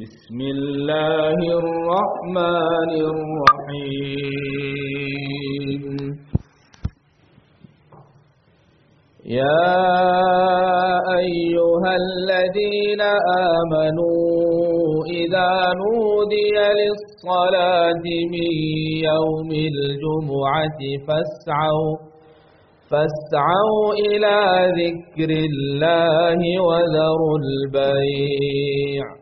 بسم الله الرحمن الرحيم. يا أيها الذين آمنوا إذا نودي للصلاة من يوم الجمعة فاسعوا فاسعوا إلى ذكر الله وذروا البيع.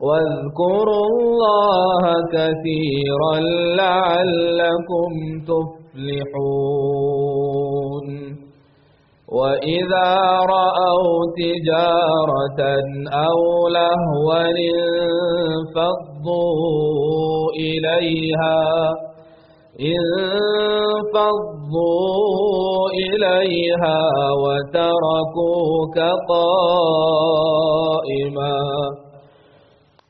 واذكروا الله كثيرا لعلكم تفلحون. وإذا رأوا تجارة أو لهوا انفضوا إليها انفضوا إليها وتركوك قائما.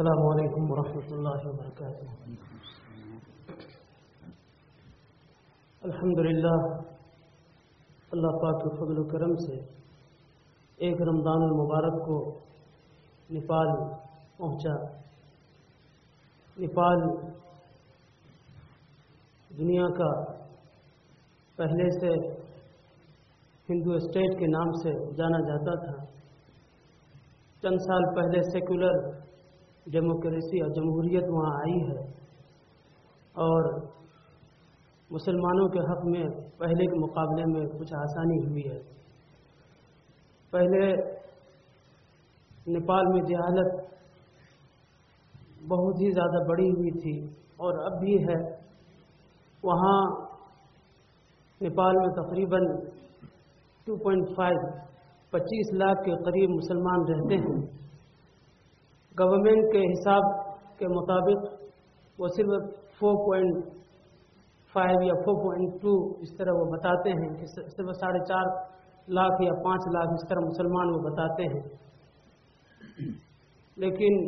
السلام علیکم ورحمۃ اللہ وبرکاتہ۔ الحمد للہ اللہ پاک کے فضل و کرم سے ایک رمضان المبارک کو نیپال پہنچا۔ نیپال دنیا کا پہلے سے ہندو اسٹیٹ کے نام سے جانا جاتا تھا۔ چند سال پہلے سیکولر ڈیموکریسی اور جمہوریت وہاں آئی ہے۔ اور مسلمانوں کے حق میں پہلے کے مقابلے میں کچھ آسانی ہوئی ہے۔ پہلے نیپال میں جہالت بہت ہی زیادہ بڑی ہوئی تھی اور اب بھی ہے۔ وہاں نیپال میں تقریباً ٹو پوائنٹ فائیو پچیس لاکھ کے قریب مسلمان رہتے ہیں۔ گورنمنٹ کے حساب کے مطابق وہ صرف فور پوائنٹ فائیو یا فور پوائنٹ ٹو اس طرح وہ بتاتے ہیں کہ صرف ساڑھے چار لاکھ یا پانچ لاکھ اس طرح مسلمان وہ بتاتے ہیں۔ لیکن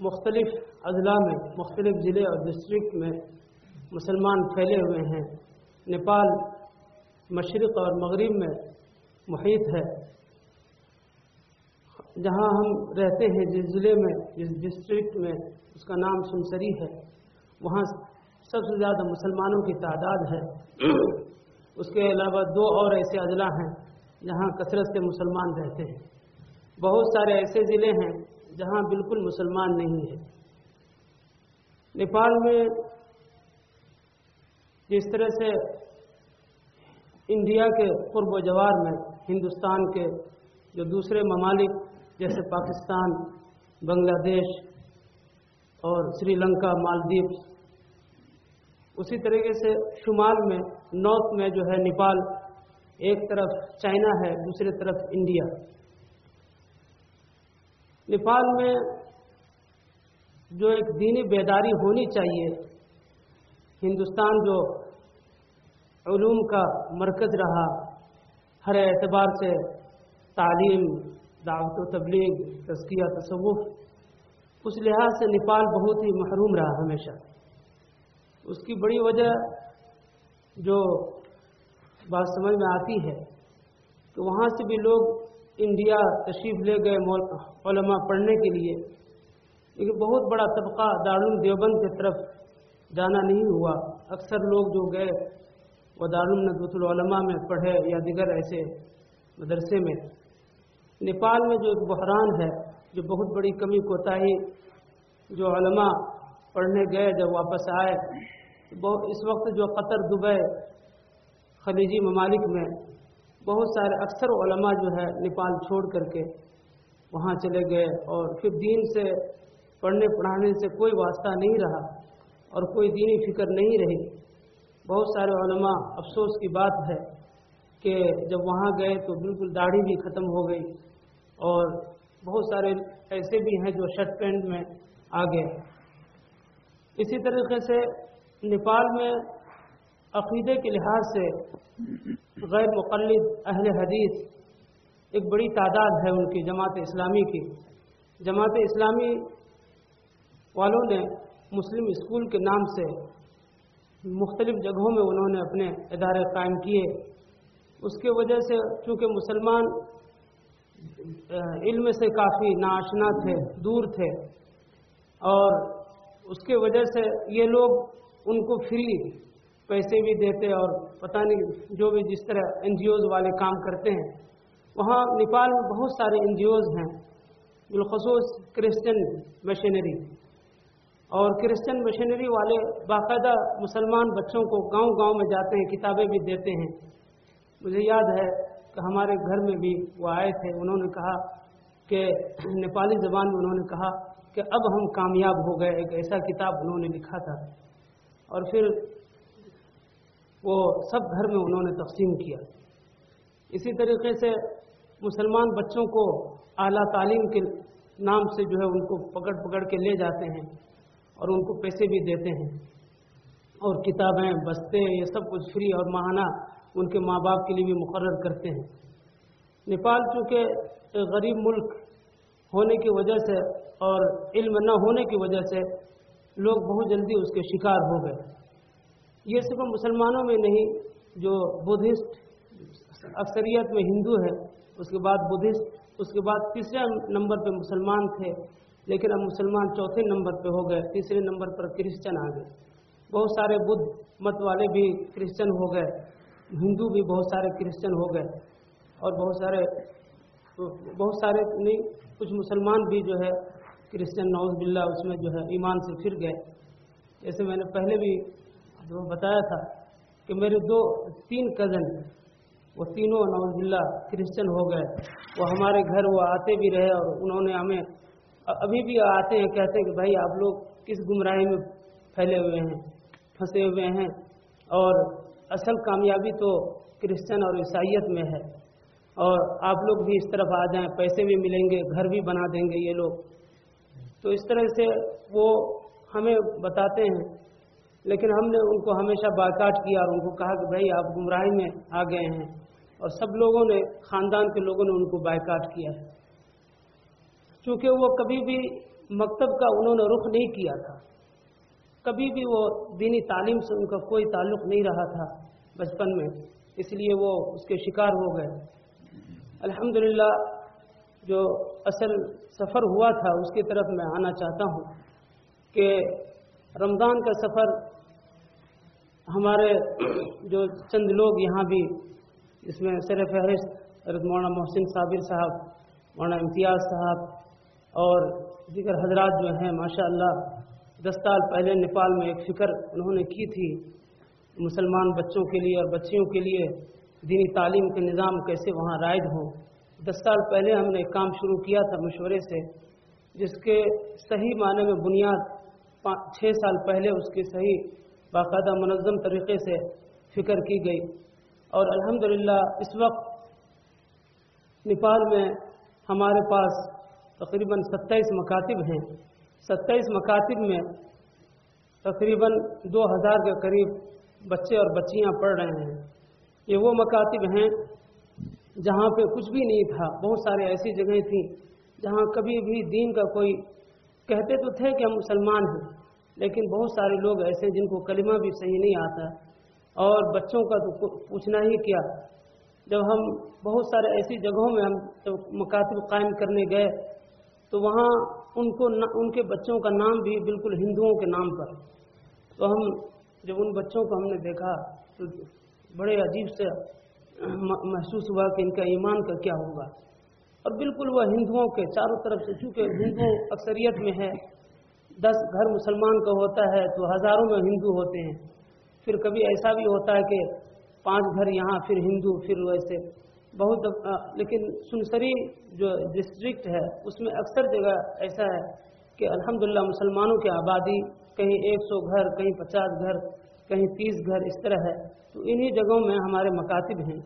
مختلف اضلاع میں، مختلف ضلع اور ڈسٹرکٹ میں مسلمان پھیلے ہوئے ہیں۔ نیپال مشرق اور مغرب میں محیط ہے۔ جہاں ہم رہتے ہیں، جس ضلع میں، جس ڈسٹرکٹ میں، اس کا نام سنسری ہے۔ وہاں سب سے زیادہ مسلمانوں کی تعداد ہے۔ اس کے علاوہ دو اور ایسے اضلاع ہیں جہاں کثرت سے مسلمان رہتے ہیں۔ بہت سارے ایسے ضلع ہیں جہاں بالکل مسلمان نہیں ہے۔ نیپال میں جس طرح سے انڈیا کے قرب و جوار میں، ہندوستان کے جو دوسرے ممالک جیسے پاکستان، بنگلہ دیش اور سری لنکا مالدیپ اسی طریقے سے شمال میں، نارتھ میں جو ہے نیپال، ایک طرف چائنا ہے دوسری طرف انڈیا۔ نیپال میں جو ایک دینی بیداری ہونی چاہیے، ہندوستان جو علوم کا مرکز رہا، ہر اعتبار سے تعلیم دعوت و تبلیغ، تزکیہ، تصوف، اس لحاظ سے نیپال بہت ہی محروم رہا ہمیشہ۔ اس کی بڑی وجہ جو بات سمجھ میں آتی ہے کہ وہاں سے بھی لوگ انڈیا تشریف لے گئے علماء پڑھنے کے لیے۔ لیکن بہت بڑا طبقہ دارالعلوم دیوبند کی طرف جانا نہیں ہوا۔ اکثر لوگ جو گئے وہ دارالعلوم ندوۃ العلماء میں پڑھے یا دیگر ایسے مدرسے میں۔ نیپال میں جو ایک بحران ہے، جو بہت بڑی کمی کوتاہی جو علماء پڑھنے گئے، جب واپس آئے اس وقت جو قطر، دبئی، خلیجی ممالک میں بہت سارے اکثر علماء جو ہے نیپال چھوڑ کر کے وہاں چلے گئے اور پھر دین سے پڑھنے، پڑھانے سے کوئی واسطہ نہیں رہا اور کوئی دینی فکر نہیں رہی۔ بہت سارے علماء افسوس کی بات ہے کہ جب وہاں گئے تو بالکل داڑھی بھی ختم ہو گئی اور بہت سارے ایسے بھی ہیں جو شرٹ پینٹ میں آ گئے۔ اسی طریقے سے نیپال میں عقیدے کے لحاظ سے غیر مقلد اہل حدیث ایک بڑی تعداد ہے ان کی جماعت اسلامی کی۔ جماعت اسلامی والوں نے مسلم اسکول کے نام سے مختلف جگہوں میں انہوں نے اپنے ادارے قائم کیے۔ اس کے وجہ سے چونکہ مسلمان علم سے کافی ناشنا تھے، دور تھے، اور اس کے وجہ سے یہ لوگ ان کو فری پیسے بھی دیتے اور پتہ نہیں جو بھی جس طرح این جی اوز والے کام کرتے ہیں، وہاں نیپال میں بہت سارے این جی اوز ہیں، بالخصوص کرسچن مشینری اور کرسچن مشینری والے باقاعدہ مسلمان بچوں کو گاؤں گاؤں میں جاتے ہیں، کتابیں بھی دیتے ہیں۔ مجھے یاد ہے کہ ہمارے گھر میں بھی وہ آئے تھے، انہوں نے کہا کہ نیپالی زبان میں انہوں نے کہا کہ اب ہم کامیاب ہو گئے، ایک ایسا کتاب انہوں نے لکھا تھا۔ اور پھر وہ سب گھر میں انہوں نے تقسیم کیا۔ اسی طریقے سے مسلمان بچوں کو اعلیٰ تعلیم کے نام سے جو ہے ان کو پکڑ پکڑ کے لے جاتے ہیں اور ان کو پیسے بھی دیتے ہیں۔ اور کتابیں بستے یہ سب کچھ فری اور ماہانہ ان کے ماں باپ کے لیے بھی مقرر کرتے ہیں۔ نیپال چونکہ غریب ملک ہونے کی وجہ سے اور علم نہ ہونے کی وجہ سے لوگ بہت جلدی اس کے شکار ہو گئے۔ یہ صرف مسلمانوں میں نہیں، جو بدھسٹ اکثریت میں ہندو ہے اس کے بعد بدھسٹ، اس کے بعد تیسرے نمبر پہ مسلمان تھے، لیکن اب مسلمان چوتھے نمبر پہ ہو گئے، تیسرے نمبر پر کرسچن آ گئے۔ بہت سارے بدھ مت والے بھی کرسچن ہو گئے۔ ہندو بھی بہت سارے کرسچن ہو گئے اور بہت سارے بہت سارے نہیں، کچھ مسلمان بھی جو ہے کرسچن نوز باللہ، اس میں جو ہے ایمان سے پھر گئے۔ جیسے میں نے پہلے بھی بتایا تھا کہ میرے دو، تین کزن وہ تینوں نوز باللہ کرسچن ہو گئے۔ وہ ہمارے گھر وہ آتے بھی رہے اور انہوں نے ہمیں ابھی بھی آتے ہیں، کہتے ہیں کہ بھائی آپ لوگ کس گمراہی میں پھیلے ہوئے ہیں، پھنسے ہوئے ہیں اور اصل کامیابی تو کرسچن اور عیسائیت میں ہے۔ اور آپ لوگ بھی اس طرف آ جائیں، پیسے بھی ملیں گے، گھر بھی بنا دیں گے یہ لوگ۔ تو اس طرح سے وہ ہمیں بتاتے ہیں۔ لیکن ہم نے ان کو ہمیشہ بائیکاٹ کیا اور ان کو کہا کہ بھائی آپ گمراہی میں آ گئے ہیں۔ اور سب لوگوں نے، خاندان کے لوگوں نے ان کو بائیکاٹ کیا ہے۔ چونکہ وہ کبھی بھی مکتب کا انہوں نے رخ نہیں کیا تھا۔ کبھی بھی وہ دینی تعلیم سے ان کا کوئی تعلق نہیں رہا تھا بچپن میں، اس لیے وہ اس کے شکار ہو گئے۔ الحمدللہ، جو اصل سفر ہوا تھا، اس کی طرف میں آنا چاہتا ہوں کہ رمضان کا سفر ہمارے جو چند لوگ یہاں بھی، اس میں سر فہرست مولانا محسن صابر صاحب، مولانا امتیاز صاحب اور دیگر حضرات جو ہیں ماشاء اللہ دس سال پہلے نیپال میں ایک فکر انہوں نے کی تھی مسلمان بچوں کے لیے اور بچیوں کے لیے دینی تعلیم کے نظام کیسے وہاں رائج ہوں دس سال پہلے ہم نے ایک کام شروع کیا تھا مشورے سے، جس کے صحیح معنی میں بنیاد چھ سال پہلے اس کی صحیح باقاعدہ منظم طریقے سے فکر کی گئی۔ اور الحمدللہ اس وقت نیپال میں ہمارے پاس تقریباً ستائیس مکاتب ہیں۔ ستائیس مکاتب میں تقریباً دو ہزار کے قریب بچے اور بچیاں پڑھ رہے ہیں۔ یہ وہ مکاتب ہیں جہاں پہ کچھ بھی نہیں تھا۔ بہت سارے ایسی جگہیں تھیں جہاں کبھی بھی دین کا کوئی کہتے تو تھے کہ ہم مسلمان ہیں، لیکن بہت سارے لوگ ایسے جن کو کلمہ بھی صحیح نہیں آتا۔ اور بچوں کا تو پوچھنا ہی کیا۔ جب ہم بہت سارے ایسی جگہوں میں ہم مکاتب قائم کرنے گئے تو وہاں ان کو ان کے بچوں کا نام بھی بالکل ہندوؤں کے نام پر تو ہم جب ان بچوں کو ہم نے دیکھا تو بڑے عجیب سے محسوس ہوا کہ ان کا ایمان کا کیا ہوگا۔ اور بالکل وہ ہندوؤں کے چاروں طرف سے، چونکہ ہندو اکثریت میں ہے، دس گھر مسلمان کا ہوتا ہے تو ہزاروں میں ہندو ہوتے ہیں۔ پھر کبھی ایسا بھی ہوتا ہے کہ پانچ گھر یہاں، پھر ہندو، پھر ویسے بہت لیکن سنسری جو ڈسٹرکٹ ہے، اس میں اکثر جگہ ایسا ہے کہ الحمدللہ مسلمانوں کی آبادی، کہیں ایک سو گھر، کہیں پچاس گھر، کہیں تیس گھر اس طرح ہے۔ تو انہی جگہوں میں ہمارے مکاتب ہیں۔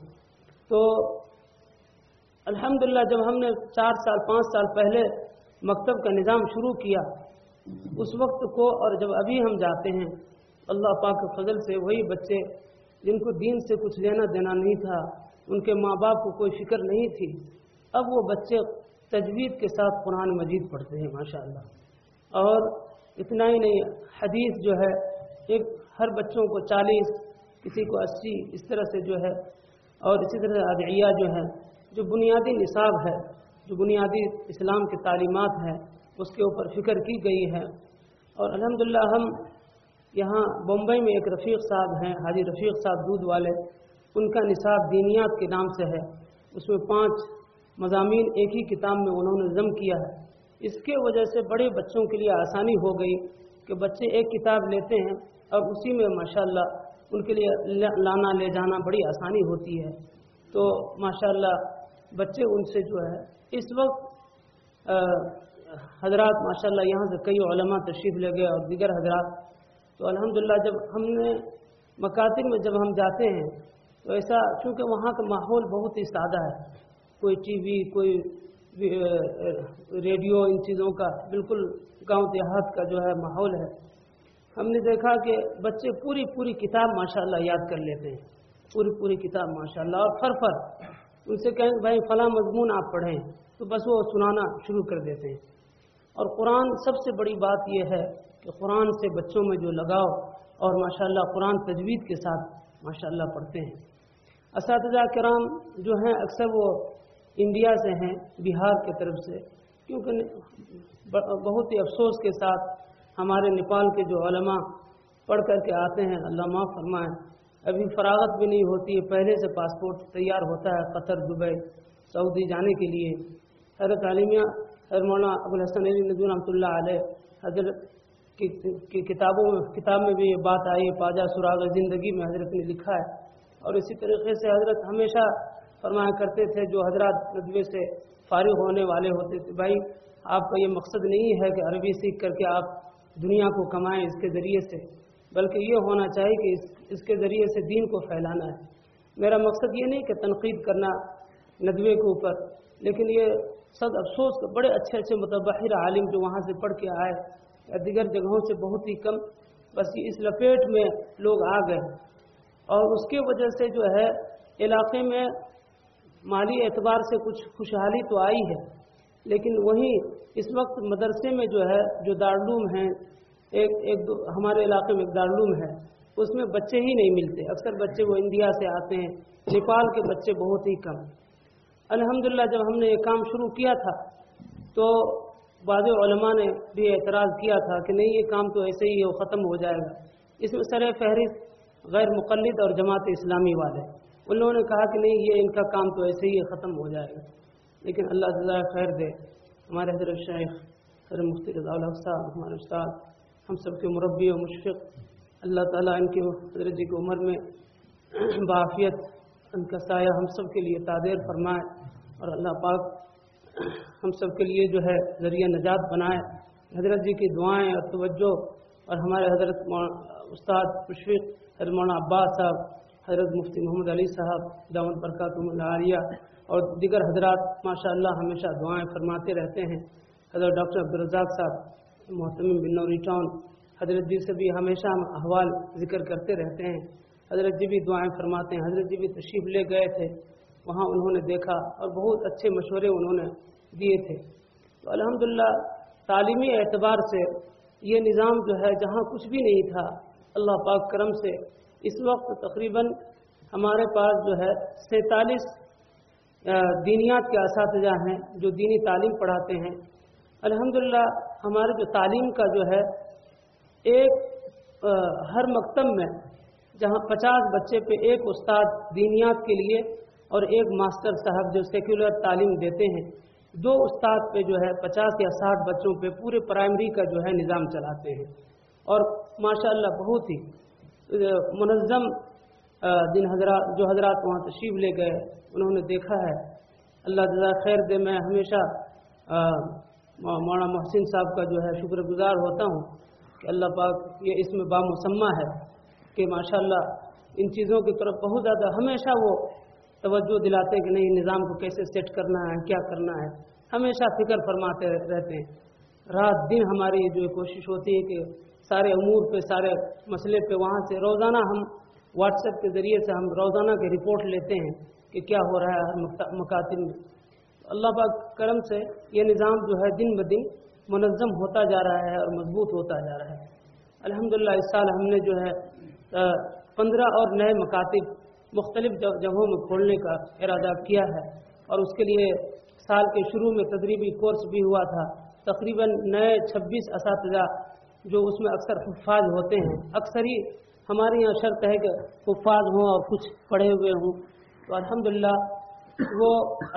تو الحمدللہ جب ہم نے چار سال، پانچ سال پہلے مکتب کا نظام شروع کیا، اس وقت کو اور جب ابھی ہم جاتے ہیں، اللہ پاک کے فضل سے وہی بچے جن کو دین سے کچھ لینا دینا نہیں تھا ان کے ماں باپ کو کوئی فکر نہیں تھی۔ اب وہ بچے تجوید کے ساتھ قرآن مجید پڑھتے ہیں ماشاءاللہ اور اتنا ہی نہیں، حدیث جو ہے، ایک ہر بچوں کو چالیس، کسی کو اسی، اس طرح سے جو ہے۔ اور اسی طرح ادعیہ جو ہے، جو بنیادی نصاب ہے، جو بنیادی اسلام کی تعلیمات ہے اس کے اوپر فکر کی گئی ہے۔ اور الحمدللہ ہم یہاں بمبئی میں ایک رفیق صاحب ہیں، حاجی رفیق صاحب دودھ والے۔ ان کا نصاب دینیات کے نام سے ہے۔ اس میں پانچ مضامین ایک ہی کتاب میں انہوں نے ضم کیا ہے۔ اس کے وجہ سے بڑے بچوں کے لیے آسانی ہو گئی کہ بچے ایک کتاب لیتے ہیں اور اسی میں ماشاءاللہ ان کے لیے لانا لے جانا بڑی آسانی ہوتی ہے۔ تو ماشاءاللہ بچے ان سے جو ہے، اس وقت حضرات ماشاءاللہ یہاں سے کئی علماء تشریف لے گئے اور دیگر حضرات۔ تو الحمدللہ جب ہم نے مکاتب میں جب ہم جاتے ہیں تو ایسا چونکہ وہاں کا ماحول بہت ہی سادہ ہے، کوئی ٹی وی، کوئی ریڈیو، ان چیزوں کا بالکل گاؤں دیہات کا جو ہے ماحول ہے۔ ہم نے دیکھا کہ بچے پوری پوری کتاب ماشاءاللہ یاد کر لیتے ہیں۔ پوری پوری کتاب ماشاءاللہ۔ اور فر فر، ان سے کہیں، بھائی، فلاں مضمون آپ پڑھیں۔ تو بس وہ سنانا شروع کر دیتے ہیں۔ اور قرآن سب سے بڑی بات یہ ہے کہ قرآن سے بچوں میں جو لگاؤ اور ماشاءاللہ قرآن تجوید کے ساتھ ماشاءاللہ پڑھتے ہیں۔ اساتذہ کرام جو ہیں اکثر وہ انڈیا سے ہیں، بہار کی طرف سے۔ کیونکہ بہت ہی افسوس کے ساتھ ہمارے نیپال کے جو علماء پڑھ کر کے آتے ہیں، اللہ معاف فرمائیں ابھی فراغت بھی نہیں ہوتی ہے، پہلے سے پاسپورٹ تیار ہوتا ہے قطر، دبئی، سعودی جانے کے لیے۔ حضرت عالمیہ، حضرت مولانا ابوالحسن علی ندو رحمۃ اللہ علیہ، حضرت کی کتابوں میں کتاب میں بھی یہ بات آئی ہے، پاجا سراغ زندگی میں حضرت نے لکھا ہے۔ اور اسی طریقے سے حضرت ہمیشہ فرمایا کرتے تھے جو حضرات ندوے سے فارغ ہونے والے ہوتے تھے، بھائی، آپ کا یہ مقصد نہیں ہے کہ عربی سیکھ کر کے آپ دنیا کو کمائیں اس کے ذریعے سے، بلکہ یہ ہونا چاہیے کہ اس اس کے ذریعے سے دین کو پھیلانا ہے. میرا مقصد یہ نہیں کہ تنقید کرنا ندوے کے اوپر، لیکن یہ سب افسوس بڑے اچھے اچھے متبحر عالم جو وہاں سے پڑھ کے آئے یا دیگر جگہوں سے بہت ہی کم، بس اس لپیٹ میں لوگ آ گئے اور اس کے وجہ سے جو ہے، علاقے میں مالی اعتبار سے کچھ خوشحالی تو آئی ہے۔ لیکن وہیں اس وقت مدرسے میں جو ہے، جو دارالعلوم ہیں، ایک ایک دو، ہمارے علاقے میں ایک دارالعلوم ہے، اس میں بچے ہی نہیں ملتے۔ اکثر بچے وہ انڈیا سے آتے ہیں، نیپال کے بچے بہت ہی کم۔ الحمدللہ، جب ہم نے یہ کام شروع کیا تھا، تو بعض علماء نے بھی اعتراض کیا تھا کہ نہیں، یہ کام تو ایسے ہی وہ ختم ہو جائے گا۔ اس میں سر فہرست غیر مقلد اور جماعت اسلامی والے۔ ان لوگوں نے کہا کہ نہیں، یہ ان کا کام تو ایسے ہی ختم ہو جائے گا۔ لیکن اللہ تعالیٰ خیر دے۔ ہمارے حضرت شیخ، حضرت مفتی رضا الحق صاحب، ہمارے استاد، ہم سب کے مربی و مشفق۔ اللہ تعالیٰ ان کی حضرت جی کی عمر میں بافیت ان کا سایہ ہم سب کے لیے تعدیر فرمائے اور اللہ پاک ہم سب کے لیے جو ہے ذریعہ نجات بنائے۔ حضرت جی کی دعائیں اور توجہ اور ہمارے حضرت استاد مشفق حضرت مولانا عباس صاحب، حضرت مفتی محمد علی صاحب دامت برکات العالیہ اور دیگر حضرات ماشاء اللہ ہمیشہ دعائیں فرماتے رہتے ہیں۔ حضرت ڈاکٹر عبدالرزاق صاحب محتم بن ٹاؤن حضرت جی سے بھی ہمیشہ ہم احوال ذکر کرتے رہتے ہیں۔ حضرت جی بھی دعائیں فرماتے ہیں۔ حضرت جی بھی تشریف لے گئے تھے۔ وہاں انہوں نے دیکھا اور بہت اچھے مشورے انہوں نے دیے تھے۔ تو الحمدللہ، تعلیمی اعتبار سے یہ نظام جو ہے، جہاں کچھ بھی نہیں تھا اللہ پاک کرم سے اس وقت تقریباً ہمارے پاس جو ہے سینتالیس دینیات کے اساتذہ ہیں جو دینی تعلیم پڑھاتے ہیں۔ الحمدللہ ہمارے جو تعلیم کا جو ہے ایک ہر مکتب میں جہاں پچاس بچے پہ ایک استاد دینیات کے لیے اور ایک ماسٹر صاحب جو سیکولر تعلیم دیتے ہیں، دو استاد پہ جو ہے پچاس یا ساٹھ بچوں پہ پورے پرائمری کا جو ہے نظام چلاتے ہیں۔ اور ماشاء اللہ بہت ہی منظم دن حضرات جو حضرات وہاں تشریف لے گئے، انہوں نے دیکھا ہے۔ اللہ جزا خیر دے، میں ہمیشہ مولانا محسن صاحب کا جو ہے شکر گزار ہوتا ہوں کہ اللہ پاک یہ اس میں بامسمہ ہے کہ ماشاءاللہ ان چیزوں کی طرف بہت زیادہ ہمیشہ وہ توجہ دلاتے کہ نہیں، نظام کو کیسے سیٹ کرنا ہے، کیا کرنا ہے۔ ہمیشہ فکر فرماتے رہتے ہیں۔ رات دن ہماری جو کوشش ہوتی ہے کہ سارے امور پہ، سارے مسئلے پہ وہاں سے روزانہ ہم واٹس ایپ کے ذریعے سے ہم روزانہ کے رپورٹ لیتے ہیں کہ کیا ہو رہا ہے ہر مکاتب میں۔ اللہ پاک کرم سے یہ نظام جو ہے دن بدن منظم ہوتا جا رہا ہے اور مضبوط ہوتا جا رہا ہے۔ الحمدللہ اس سال ہم نے جو ہے پندرہ اور نئے مکاتب مختلف جگہوں میں کھولنے کا ارادہ کیا ہے۔ اور اس کے لیے سال کے شروع میں تدریبی کورس بھی ہوا تھا۔ تقریباً نئے چھبیس اساتذہ جو اس میں اکثر حفاظ ہوتے ہیں، اکثر ہی ہمارے یہاں شرط ہے کہ حفاظ ہوں اور کچھ پڑھے ہوئے ہوں۔ تو الحمدللہ، وہ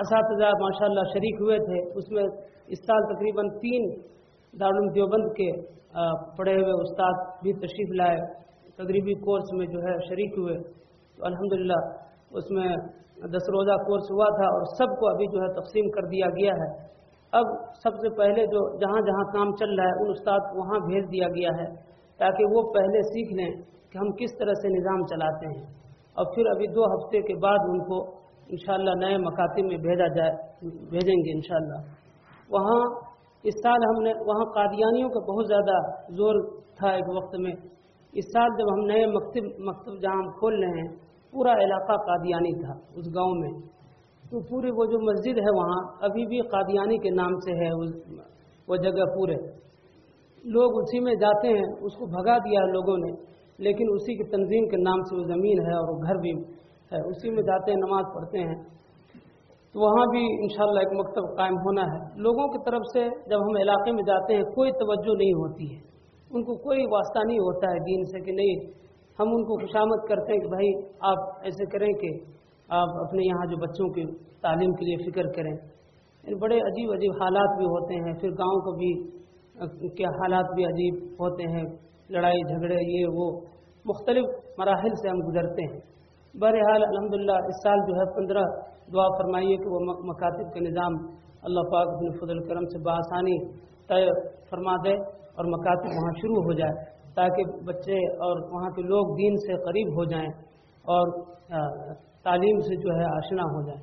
اساتذہ ماشاءاللہ شریک ہوئے تھے۔ اس میں اس سال تقریباً تین دارالعلوم دیوبند کے پڑھے ہوئے استاد بھی تشریف لائے۔ تقریبی کورس میں جو ہے شریک ہوئے۔ تو الحمدللہ، اس میں دس روزہ کورس ہوا تھا اور سب کو ابھی جو ہے تقسیم کر دیا گیا ہے۔ اب سب سے پہلے جو جہاں جہاں کام چل رہا ہے، ان استاد کو وہاں بھیج دیا گیا ہے تاکہ وہ پہلے سیکھ لیں کہ ہم کس طرح سے نظام چلاتے ہیں۔ اور پھر ابھی دو ہفتے کے بعد ان کو انشاءاللہ نئے مکاتب میں بھیجا جائے، بھیجیں گے انشاءاللہ۔ وہاں اس سال ہم نے، وہاں قادیانیوں کا بہت زیادہ زور تھا ایک وقت میں۔ اس سال جب ہم نئے مکتب مکتب جہاں ہم کھول رہے ہیں، پورا علاقہ قادیانی تھا، اس گاؤں میں۔ تو پوری وہ جو مسجد ہے وہاں، ابھی بھی قادیانی کے نام سے ہے وہ جگہ پورے۔ لوگ اسی میں جاتے ہیں، اس کو بھگا دیا ہے لوگوں نے، لیکن اسی کی تنظیم کے نام سے وہ زمین ہے اور وہ گھر بھی ہے۔ اسی میں جاتے ہیں، نماز پڑھتے ہیں۔ تو وہاں بھی انشاءاللہ ایک مکتب قائم ہونا ہے۔ لوگوں کی طرف سے جب ہم علاقے میں جاتے ہیں، کوئی توجہ نہیں ہوتی ہے۔ ان کو کوئی واسطہ نہیں ہوتا ہے دین سے کہ نہیں، ہم ان کو خوشامد کرتے ہیں کہ بھائی، آپ ایسے کریں کہ آپ اپنے یہاں جو بچوں کی تعلیم کے لیے فکر کریں۔ یعنی بڑے عجیب عجیب حالات بھی ہوتے ہیں۔ پھر گاؤں کو بھی کیا حالات بھی عجیب ہوتے ہیں۔ لڑائی جھگڑے، یہ وہ مختلف مراحل سے ہم گزرتے ہیں۔ بہرحال الحمدللہ اس سال جو ہے پندرہ دعا فرمائیے کہ وہ مکاتب کا نظام اللہ پاک اپنے فضل کرم سے بآسانی طے فرما دے اور مکاتب وہاں شروع ہو جائے تاکہ بچے اور وہاں کے لوگ دین سے قریب ہو جائیں اور تعلیم سے جو ہے آشنا ہو جائے۔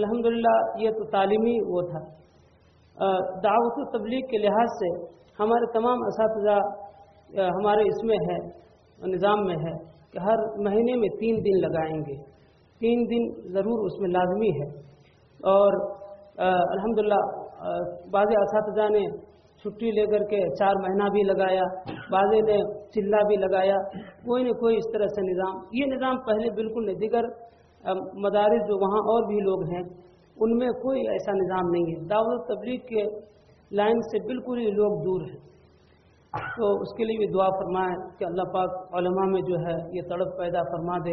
الحمدللہ یہ تو تعلیمی وہ تھا۔ دعوت و تبلیغ کے لحاظ سے ہمارے تمام اساتذہ ہمارے اس میں ہے، نظام میں ہے کہ ہر مہینے میں تین دن لگائیں گے۔ تین دن ضرور اس میں لازمی ہے۔ اور الحمدللہ بعض اساتذہ نے چھٹی لے کر کے چار مہینہ بھی لگایا بعضے نے چلہ بھی لگایا۔ کوئی نہ کوئی اس طرح سے نظام، یہ نظام پہلے بالکل نہیں، دیگر مدارس جو وہاں اور بھی لوگ ہیں، ان میں کوئی ایسا نظام نہیں ہے۔ دعوت تبلیغ کے لائن سے بالکل ہی لوگ دور ہیں۔ تو اس کے لیے بھی دعا فرمائیں کہ اللہ پاک علماء میں جو ہے یہ تڑپ پیدا فرما دے۔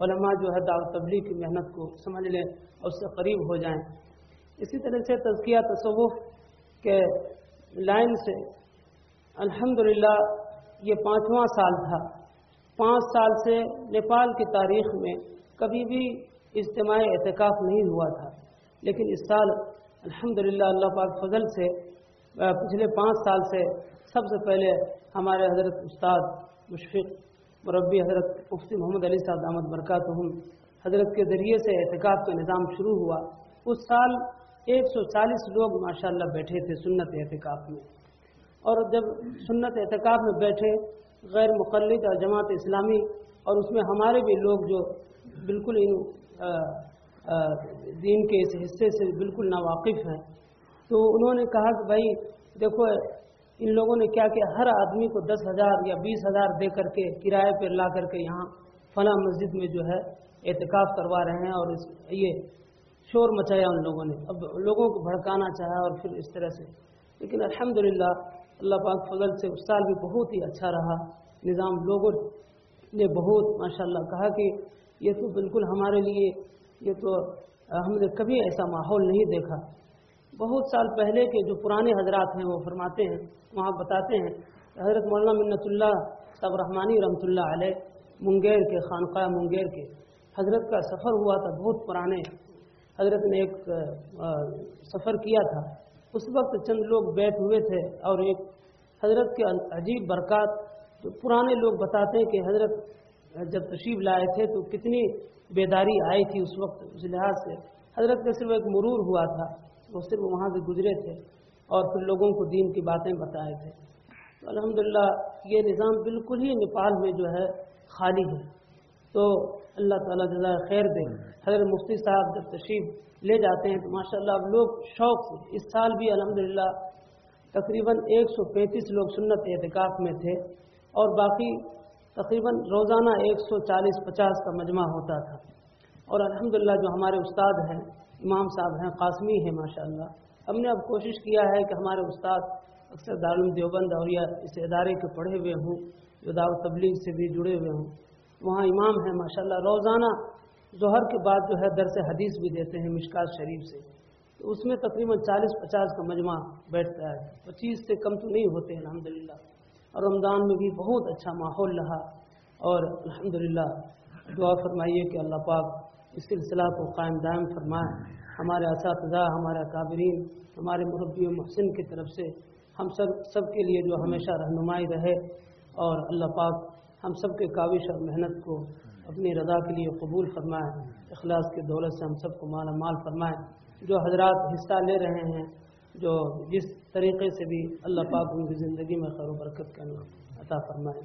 علماء جو ہے دعوت تبلیغ کی محنت کو سمجھ لیں اور اس سے قریب ہو جائیں۔ اسی طرح سے تزکیہ تصوف کے لائن سے الحمدللہ یہ پانچواں سال تھا۔ پانچ سال سے نیپال کی تاریخ میں کبھی بھی اجتماع اعتکاف نہیں ہوا تھا۔ لیکن اس سال الحمدللہ اللہ پاک فضل سے پچھلے پانچ سال سے سب سے پہلے ہمارے حضرت استاد مشفق مربی حضرت مفتی محمد علی صاحب احمد برکات حضرت کے ذریعے سے احتکاف کا نظام شروع ہوا۔ اس سال ایک سو چالیس لوگ ماشاءاللہ بیٹھے تھے سنت احتکاف میں۔ اور جب سنت احتکاف میں بیٹھے غیر مقلد اور جماعت اسلامی اور اس میں ہمارے بھی لوگ جو بالکل ان دین کے اس حصے سے بالکل ناواقف ہیں۔ تو انہوں نے کہا کہ بھائی، دیکھو، ان لوگوں نے کیا کہ ہر آدمی کو دس ہزار یا بیس ہزار دے کر کے کرائے پر لا کر کے یہاں فلاں مسجد میں جو ہے اعتکاف کروا رہے ہیں اور اس، یہ شور مچایا ان لوگوں نے۔ اب لوگوں کو بھڑکانا چاہا اور پھر اس طرح سے۔ لیکن الحمدللہ، اللہ پاک فضل سے اس سال بھی بہت ہی اچھا رہا۔ نظام لوگوں نے بہت، ماشاءاللہ، کہا کہ یہ تو بالکل ہمارے لیے یہ تو ہم نے کبھی ایسا ماحول نہیں دیکھا۔ بہت سال پہلے کے جو پرانے حضرات ہیں، وہ فرماتے ہیں، وہاں بتاتے ہیں، حضرت مولانا منت اللہ صاحب رحمانی رحمۃ اللہ علیہ، منگیر کے، خانقاہ منگیر کے حضرت کا سفر ہوا تھا، بہت پرانے۔ حضرت نے ایک سفر کیا تھا۔ اس وقت چند لوگ بیٹھ ہوئے تھے اور ایک حضرت کے عجیب برکات، جو پرانے لوگ بتاتے ہیں کہ حضرت جب تشریف لائے تھے تو کتنی بیداری آئی تھی اس وقت اس لحاظ سے۔ حضرت کا صرف ایک مرور ہوا تھا، وہ صرف وہاں سے گزرے تھے اور پھر لوگوں کو دین کی باتیں بتائے تھے۔ تو الحمدللہ، یہ نظام بالکل ہی نیپال میں جو ہے خالی ہے۔ تو اللہ تعالیٰ جزائے خیر دے۔ حضرت مفتی صاحب جب تشریف لے جاتے ہیں تو ماشاءاللہ اب لوگ شوق سے، اس سال بھی الحمدللہ تقریباً ایک سو پینتیس لوگ سنت اعتکاف میں تھے اور باقی تقریباً روزانہ ایک سو چالیس پچاس کا مجمع ہوتا تھا۔ اور الحمدللہ جو ہمارے استاد ہیں، امام صاحب ہیں، قاسمی ہیں، ماشاءاللہ۔ ہم نے اب کوشش کیا ہے کہ ہمارے استاد اکثر دارالعلوم دیوبند اور یا اس ادارے کے پڑھے ہوئے ہوں، جو دار تبلیغ سے بھی جڑے ہوئے ہوں۔ وہاں امام ہیں، ماشاءاللہ۔ روزانہ ظہر کے بعد جو ہے درس حدیث بھی دیتے ہیں مشکات شریف سے۔ تو اس میں تقریباً چالیس پچاس کا مجمع بیٹھتا ہے۔ پچیس سے کم تو نہیں ہوتے ہیں الحمدللہ۔ اور رمضان میں بھی بہت اچھا ماحول رہا۔ اور الحمدللہ، دعا فرمائیے کہ اللہ پاک اس سلسلہ کو قائم دائم فرمائیں ہمارے اساتذہ، ہمارے کابرین ہمارے مربی و محسن کی طرف سے ہم سب سب کے لیے جو ہمیشہ رہنمائی رہے۔ اور اللہ پاک ہم سب کے کاوش اور محنت کو اپنی رضا کے لیے قبول فرمائیں اخلاص کی دولت سے ہم سب کو مالا مال فرمائیں جو حضرات حصہ لے رہے ہیں جو جس طریقے سے بھی اللہ پاک ان کی زندگی میں خیر و برکت کرنا عطا فرمائیں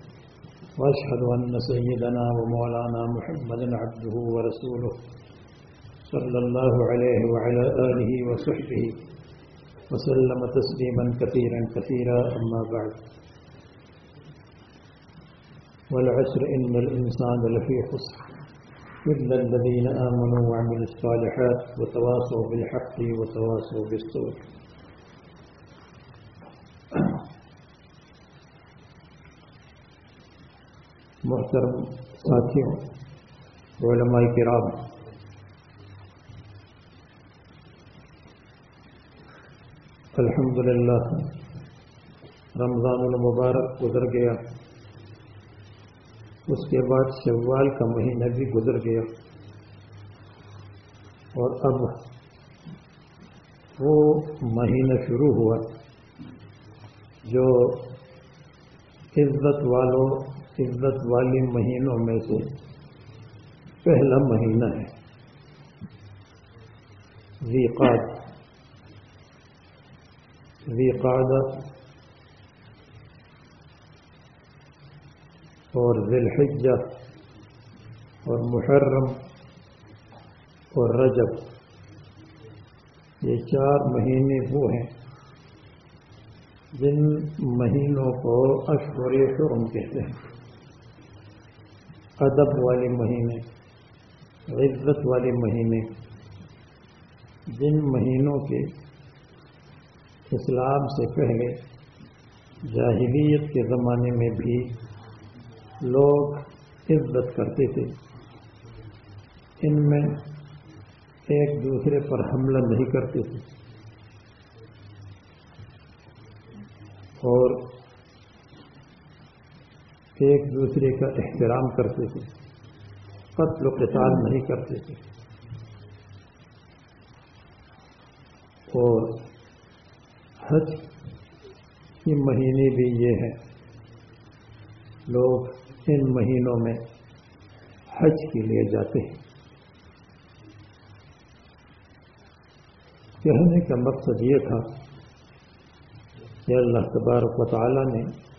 وأشهد أن سيدنا ومولانا محمدا عبده ورسوله صلى الله عليه وعلى آله وصحبه وسلم تسليما كثيرا كثيرا. أما بعد والعسر إن الإنسان لفي خسر إلا الذين آمنوا وعملوا الصالحات وتواصوا بالحق وتواصوا بالصبر. محترم ساتھیوں، علماء کرام الحمد للہ رمضان المبارک گزر گیا۔ اس کے بعد شوال کا مہینہ بھی گزر گیا۔ اور اب وہ مہینہ شروع ہوا جو عزت والوں عزت والی مہینوں میں سے پہلا مہینہ ہے۔ ذیقات ذیقادہ اور ذی الحجہ اور محرم اور رجب۔ یہ چار مہینے وہ ہیں جن مہینوں کو اشور شرم کہتے ہیں۔ ادب والے مہینے، عزت والے مہینے، جن مہینوں کے اسلام سے پہلے جاہلیت کے زمانے میں بھی لوگ عزت کرتے تھے، ان میں ایک دوسرے پر حملہ نہیں کرتے تھے۔ اور ایک دوسرے کا احترام کرتے تھے قتل و قتال نہیں کرتے تھے۔ اور حج کی مہینے بھی یہ ہیں، لوگ ان مہینوں میں حج کے لیے جاتے ہیں۔ کہنے کا مقصد یہ تھا کہ اللہ تبارک و تعالی نے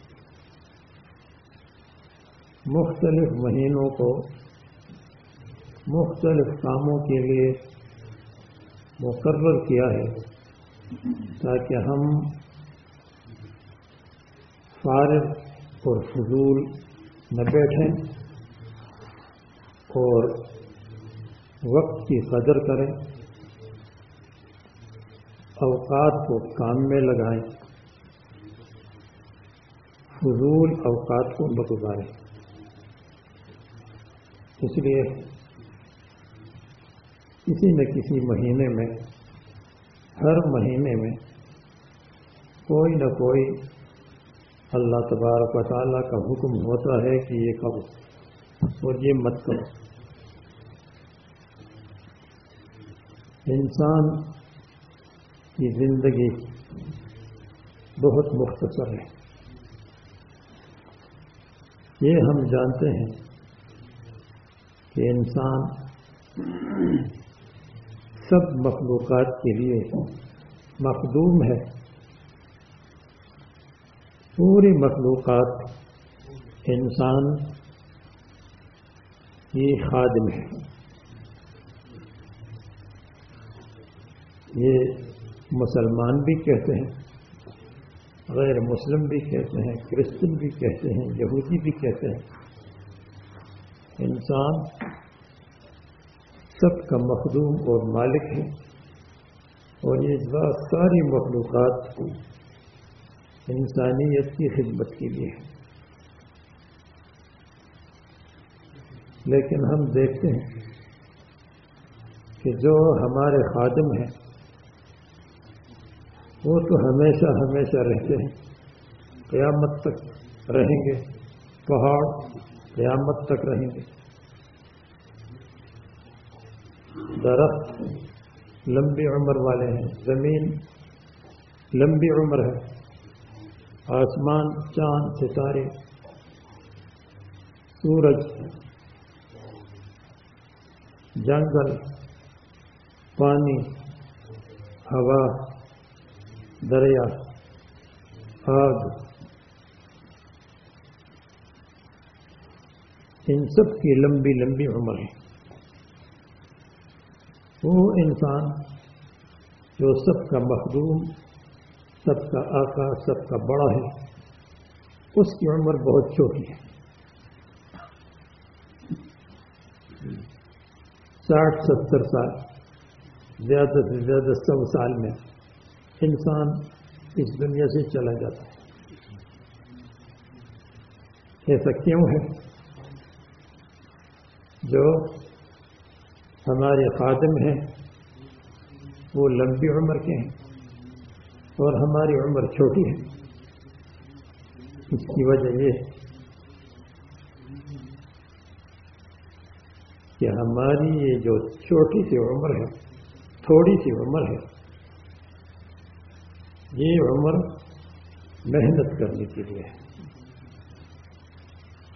مختلف مہینوں کو مختلف کاموں کے لیے مقرر کیا ہے تاکہ ہم فارغ اور فضول نہ بیٹھیں اور وقت کی قدر کریں، اوقات کو کام میں لگائیں، فضول اوقات کو بگزاریں اس لیے کسی نہ کسی مہینے میں، ہر مہینے میں کوئی نہ کوئی اللہ تبارک و تعالیٰ کا حکم ہوتا ہے کہ یہ کرو اور یہ مت کرو انسان کی زندگی بہت مختصر ہے۔ یہ ہم جانتے ہیں کہ انسان سب مخلوقات کے لیے مخدوم ہے۔ پوری مخلوقات انسان کی خادم ہے۔ یہ مسلمان بھی کہتے ہیں، غیر مسلم بھی کہتے ہیں، کرسچن بھی کہتے ہیں، یہودی بھی کہتے ہیں۔ انسان سب کا مخدوم اور مالک ہے اور یہ بات ساری مخلوقات انسانیت کی خدمت کے لیے ہے۔ لیکن ہم دیکھتے ہیں کہ جو ہمارے خادم ہیں، وہ تو ہمیشہ ہمیشہ رہتے ہیں۔ قیامت تک رہیں گے، پہاڑ قیامت تک رہیں گے۔ درخت لمبی عمر والے ہیں، زمین لمبی عمر ہے، آسمان چاند ستارے، سورج، جنگل، پانی، ہوا، دریا، آگ۔ ان سب کی لمبی لمبی عمر ہے وہ انسان جو سب کا مخدوم، سب کا آقا، سب کا بڑا ہے، اس کی عمر بہت چھوٹی ہے۔ ساٹھ، ستر سال، زیادہ سے زیادہ سو سال میں انسان اس دنیا سے چلا جاتا ہے۔ ایسا کیوں ہے؟ جو ہمارے خادم ہیں، وہ لمبی عمر کے ہیں اور ہماری عمر چھوٹی ہے۔ اس کی وجہ یہ کہ ہماری یہ جو چھوٹی سی عمر ہے، تھوڑی سی عمر ہے، یہ عمر محنت کرنے کے لیے ہے۔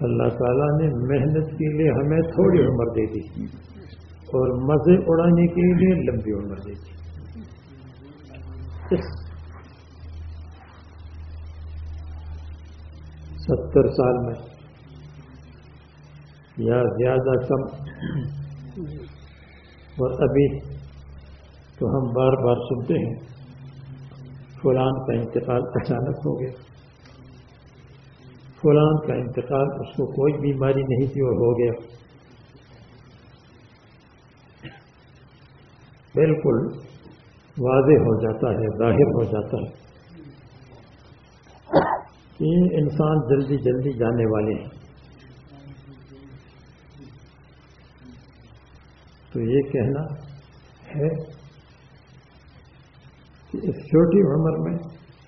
اللہ تعالیٰ نے محنت کے لیے ہمیں تھوڑی عمر دے دی۔ اور مزے اڑانے کے لیے لمبی عمر دے دی ستر سال میں یا زیادہ کم اور ابھی تو ہم بار بار سنتے ہیں، فلان کا انتقال اچانک ہو گیا۔ فلان کا انتقال اس کو کوئی بیماری نہیں تھی اور ہو گیا۔ بالکل واضح ہو جاتا ہے، ظاہر ہو جاتا ہے کہ انسان جلدی جلدی جانے والے ہیں۔ تو یہ کہنا ہے کہ اس چھوٹی عمر میں،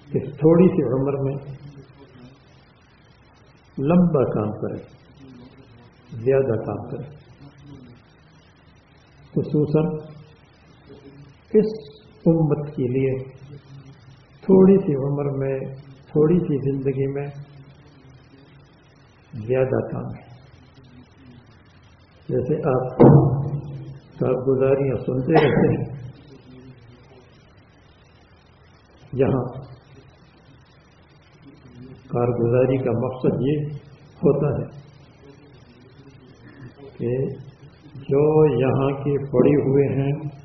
اس تھوڑی سی عمر میں لمبا کام کرے، زیادہ کام کرے۔ خصوصاً اس امت کے لیے تھوڑی سی عمر میں، تھوڑی سی زندگی میں زیادہ کام ہے۔ جیسے آپ کارگزاریاں سنتے رہتے ہیں۔ یہاں کارگزاری کا مقصد یہ ہوتا ہے کہ جو یہاں کے پڑے ہوئے ہیں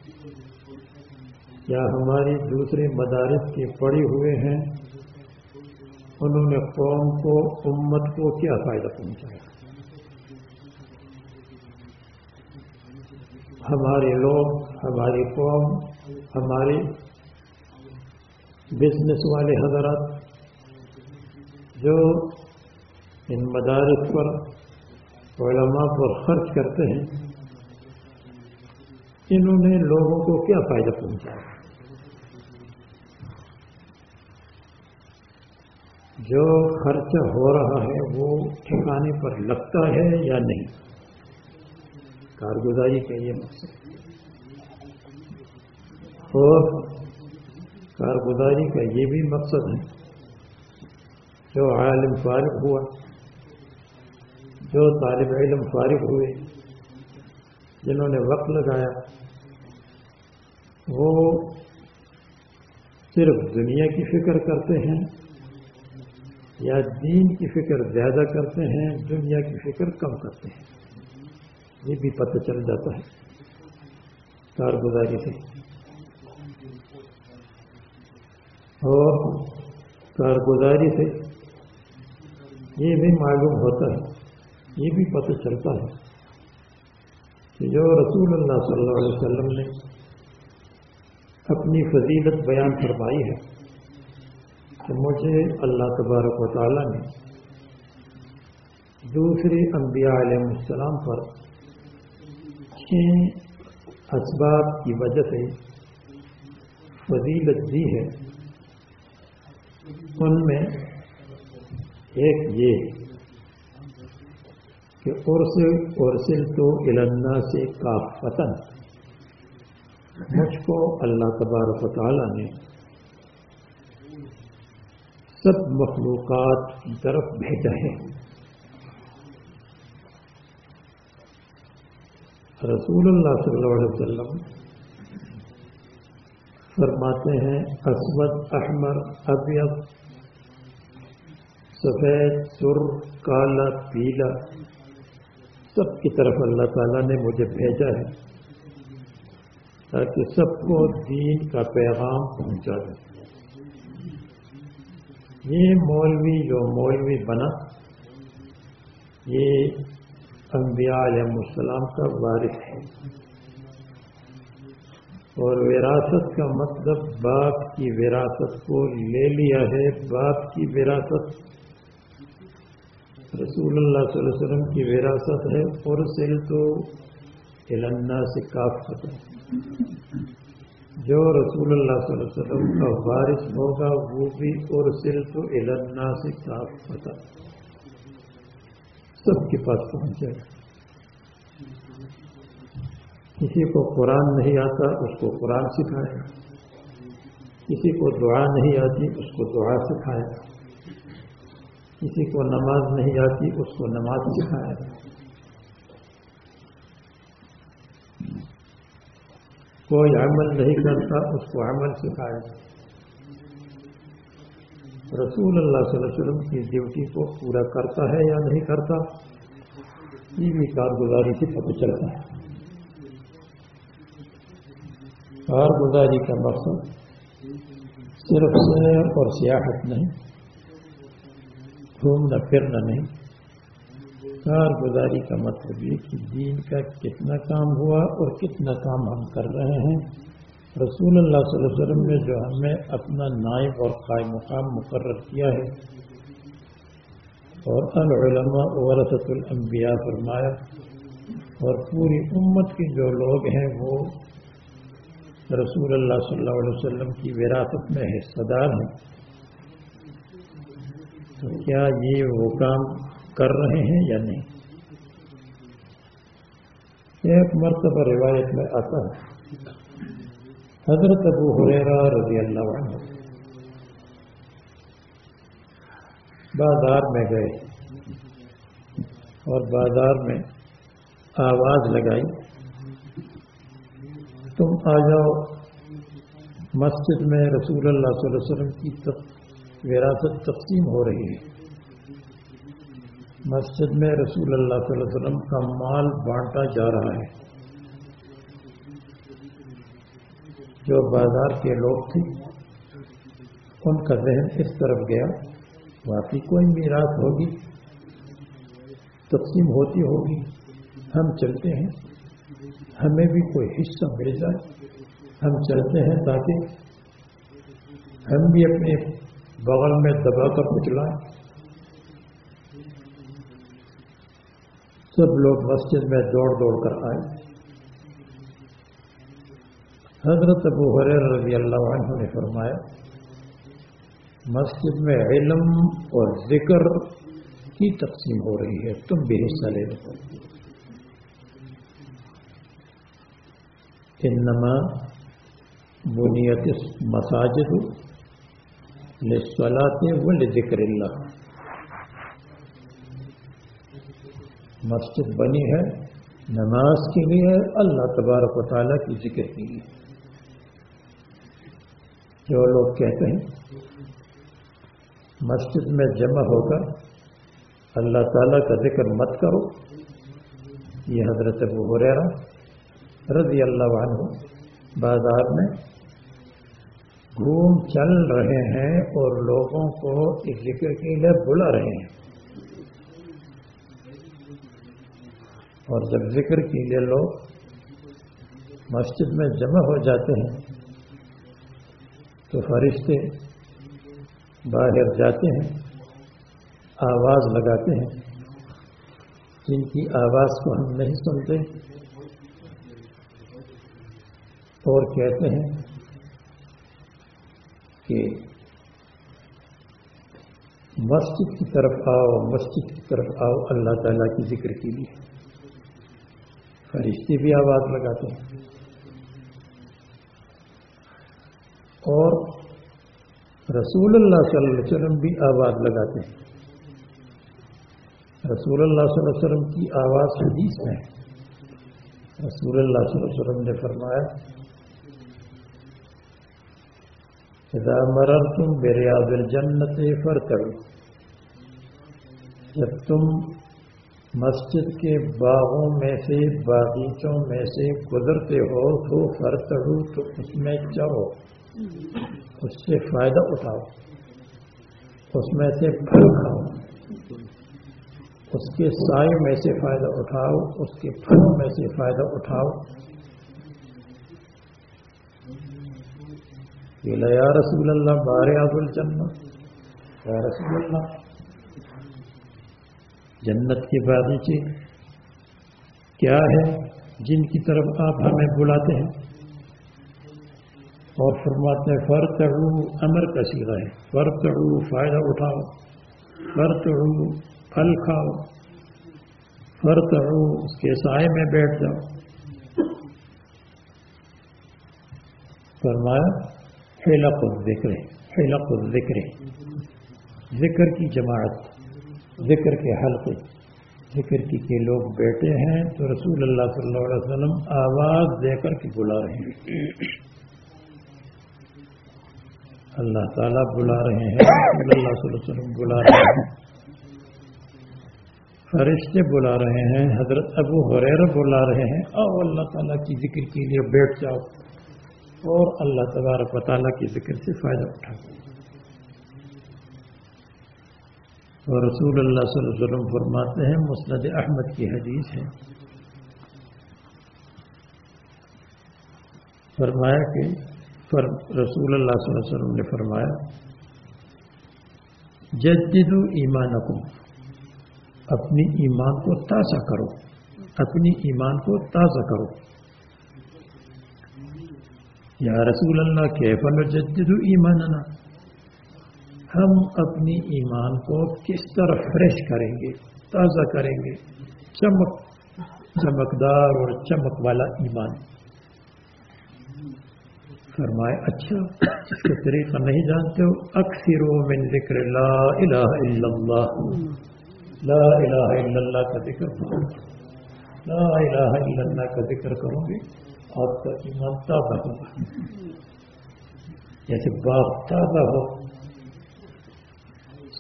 یا ہماری دوسرے مدارس کے پڑے ہوئے ہیں، انہوں نے قوم کو، امت کو کیا فائدہ پہنچایا؟ ہمارے لوگ، ہماری قوم، ہمارے بزنس والے حضرات جو ان مدارس پر، علماء پر خرچ کرتے ہیں، انہوں نے لوگوں کو کیا فائدہ پہنچایا؟ جو خرچ ہو رہا ہے وہ ٹھکانے پر لگتا ہے یا نہیں؟ کارگزاری کا یہ مقصد اور کارگزاری کا یہ بھی مقصد ہے، جو عالم فارغ ہوا، جو طالب علم فارغ ہوئے، جنہوں نے وقت لگایا، وہ صرف دنیا کی فکر کرتے ہیں یا دین کی فکر زیادہ کرتے ہیں، دنیا کی فکر کم کرتے ہیں۔ یہ بھی پتہ چل جاتا ہے۔ کارگزاری سے۔ اور کارگزاری سے یہ بھی معلوم ہوتا ہے۔ یہ بھی پتہ چلتا ہے کہ جو رسول اللہ صلی اللہ علیہ وسلم نے اپنی فضیلت بیان فرمائی ہے۔ کہ مجھے اللہ تبارک و تعالیٰ نے دوسرے انبیاء علیہ السلام پر چھ اسباب کی وجہ سے فضیلت دی ہے۔ ان میں ایک یہ کہ ارسل تو النا سے کا پتن مجھ کو اللہ تبارک و تعالیٰ نے سب مخلوقات کی طرف بھیجا ہے۔ رسول اللہ صلی اللہ علیہ وسلم فرماتے ہیں، اسود، احمر ابیب سفید، سر، کالا، پیلا، سب کی طرف اللہ تعالیٰ نے مجھے بھیجا ہے تاکہ سب کو دین کا پیغام پہنچا دے۔ یہ مولوی جو مولوی بنا، یہ انبیاء علیہ السلام کا وارث ہے۔ اور وراثت کا مطلب باپ کی وراثت کو لے لیا ہے۔ باپ کی وراثت رسول اللہ صلی اللہ علیہ وسلم کی وراثت ہے۔ اور سل تو النا سے کاف جو رسول اللہ صلی اللہ علیہ وسلم کا وارث ہوگا، وہ بھی اور سل تو النا سے کاف پتہ سب کے پاس پہنچے گا کسی کو قرآن نہیں آتا، اس کو قرآن سکھائے کسی کو دعا نہیں آتی، اس کو دعا سکھائے کسی کو نماز نہیں آتی، اس کو نماز سکھائے کوئی عمل نہیں کرتا، اس کو عمل سکھائے رسول اللہ صلی اللہ علیہ وسلم کی ڈیوٹی کو پورا کرتا ہے یا نہیں کرتا؟ یہ بھی کارگزاری سے پتہ چلتا ہے۔ کارگزاری کا مقصد صرف سیر اور سیاحت نہیں، گھومنا پھرنا نہیں۔ کارگزاری کا مطلب یہ کہ دین کا کتنا کام ہوا اور کتنا کام ہم کر رہے ہیں۔ رسول اللہ صلی اللہ علیہ وسلم نے جو ہمیں اپنا نائب اور قائم مقام مقرر کیا ہے۔ اور العلماء ورثت الانبیاء فرمایا، اور پوری امت کے جو لوگ ہیں وہ رسول اللہ صلی اللہ علیہ وسلم کی وراثت میں حصہ دار ہیں۔ تو کیا یہ وہ کام کر رہے ہیں یا نہیں؟ ایک مرتبہ روایت میں آتا ہے۔ حضرت ابو حریرہ رضی اللہ عنہ بازار میں گئے اور بازار میں آواز لگائی۔ تم آ جاؤ۔ مسجد میں رسول اللہ صلی اللہ علیہ وسلم کی وراثت تقسیم ہو رہی ہے۔ مسجد میں رسول اللہ صلی اللہ علیہ وسلم کا مال بانٹا جا رہا ہے۔ جو بازار کے لوگ تھے، ان کا ذہن اس طرف گیا باقی کوئی میراث ہوگی؟ تقسیم ہوتی ہوگی۔ ہم چلتے ہیں، ہمیں بھی کوئی حصہ مل جائے۔ ہم چلتے ہیں تاکہ ہم بھی اپنے بغل میں دبا کر کچلائیں سب لوگ مسجد میں دوڑ دوڑ کر آئے۔ حضرت ابو حریر رضی اللہ عنہ نے فرمایا، مسجد میں علم اور ذکر کی تقسیم ہو رہی ہے، تم بھی حصہ لے لو۔ انما بنیت مساجد لسلاتے و ذکر اللہ۔ مسجد بنی ہے، نماز کے لیے اللہ تبارک و تعالیٰ کی ذکر کے لیے جو لوگ کہتے ہیں، مسجد میں جمع ہو کر اللہ تعالیٰ کا ذکر مت کرو۔ یہ حضرت ابو حریرا رضی اللہ عنہ بازار میں گھوم چل رہے ہیں اور لوگوں کو اس ذکر کے لیے بلا رہے ہیں۔ اور جب ذکر کے لیے لوگ مسجد میں جمع ہو جاتے ہیں، تو فرشتے باہر جاتے ہیں، آواز لگاتے ہیں۔ جن کی آواز کو ہم نہیں سنتے، اور کہتے ہیں کہ مسجد کی طرف آؤ، مسجد کی طرف آؤ، اللہ تعالیٰ کی ذکر کے لیے۔ فرشتے بھی آواز لگاتے ہیں۔ اور رسول اللہ صلی اللہ علیہ وسلم بھی آواز لگاتے ہیں۔ رسول اللہ صلی اللہ علیہ وسلم کی آواز حدیث میں رسول اللہ صلی اللہ علیہ وسلم نے فرمایا مرر تم بریاد الجنت فر کرو جب تم مسجد کے باغوں میں سے، باغیچوں میں سے گزرتے ہو تو فر کرو تو اس میں چڑھو، اس سے فائدہ اٹھاؤ، اس میں سے پھل کھاؤ، اس کے سائے میں سے فائدہ اٹھاؤ، اس کے پھلوں میں سے فائدہ اٹھاؤ۔ یہ یا رسول اللہ بار عبل الجنت یا رسول اللہ جنت کے باغیچے کیا ہے جن کی طرف آپ ہمیں بلاتے ہیں؟ اور فرماتے ہیں فر چڑھو امر کا سیدھا ہے۔ فر چڑھو فائدہ اٹھاؤ۔ فر چڑھو پھل کھاؤ۔ فر چڑھو اس کے سائے میں بیٹھ جاؤ۔ فرمایا فیلق ذکر فیلق ذکر ذکر کی جماعت۔ ذکر کے حلقے۔ ذکر کی کے لوگ بیٹھے ہیں تو رسول اللہ صلی اللہ علیہ وسلم آواز دے کر کے بلا رہے ہیں۔ اللہ تعالیٰ بلا رہے ہیں اللہ صلی اللہ علیہ وسلم بلا رہے ہیں۔ فرشتے بلا رہے ہیں، حضرت ابو حریر بلا رہے ہیں۔ اور اللہ تعالیٰ کی ذکر کے لیے بیٹھ جاؤ اور اللہ تبارک و تعالیٰ کی ذکر سے فائدہ اٹھاؤ۔ اور رسول اللہ صلی اللہ علیہ وسلم فرماتے ہیں، مسند احمد کی حدیث ہے۔ فرمایا کہ پر رسول اللہ صلی اللہ علیہ وسلم نے فرمایا جدو ایمان اپنی ایمان کو تازہ کرو، اپنی ایمان کو تازہ کرو۔ یا رسول اللہ کے فن جدو ایماننا؟ ہم اپنی ایمان کو کس طرح فریش کریں گے، تازہ کریں گے؟ چمک، چمکدار اور چمک والا ایمان۔ فرمائے اچھا اس کا طریقہ نہیں جانتے ہو؟ اکثر من ذکر لا الہ الا اللہ۔ لا الہ الا اللہ کا ذکر کرو۔ لا الہ الا اللہ کا ذکر کرو گے، آپ کا ایمان تازہ ہوگا۔ جیسے باغ تازہ ہو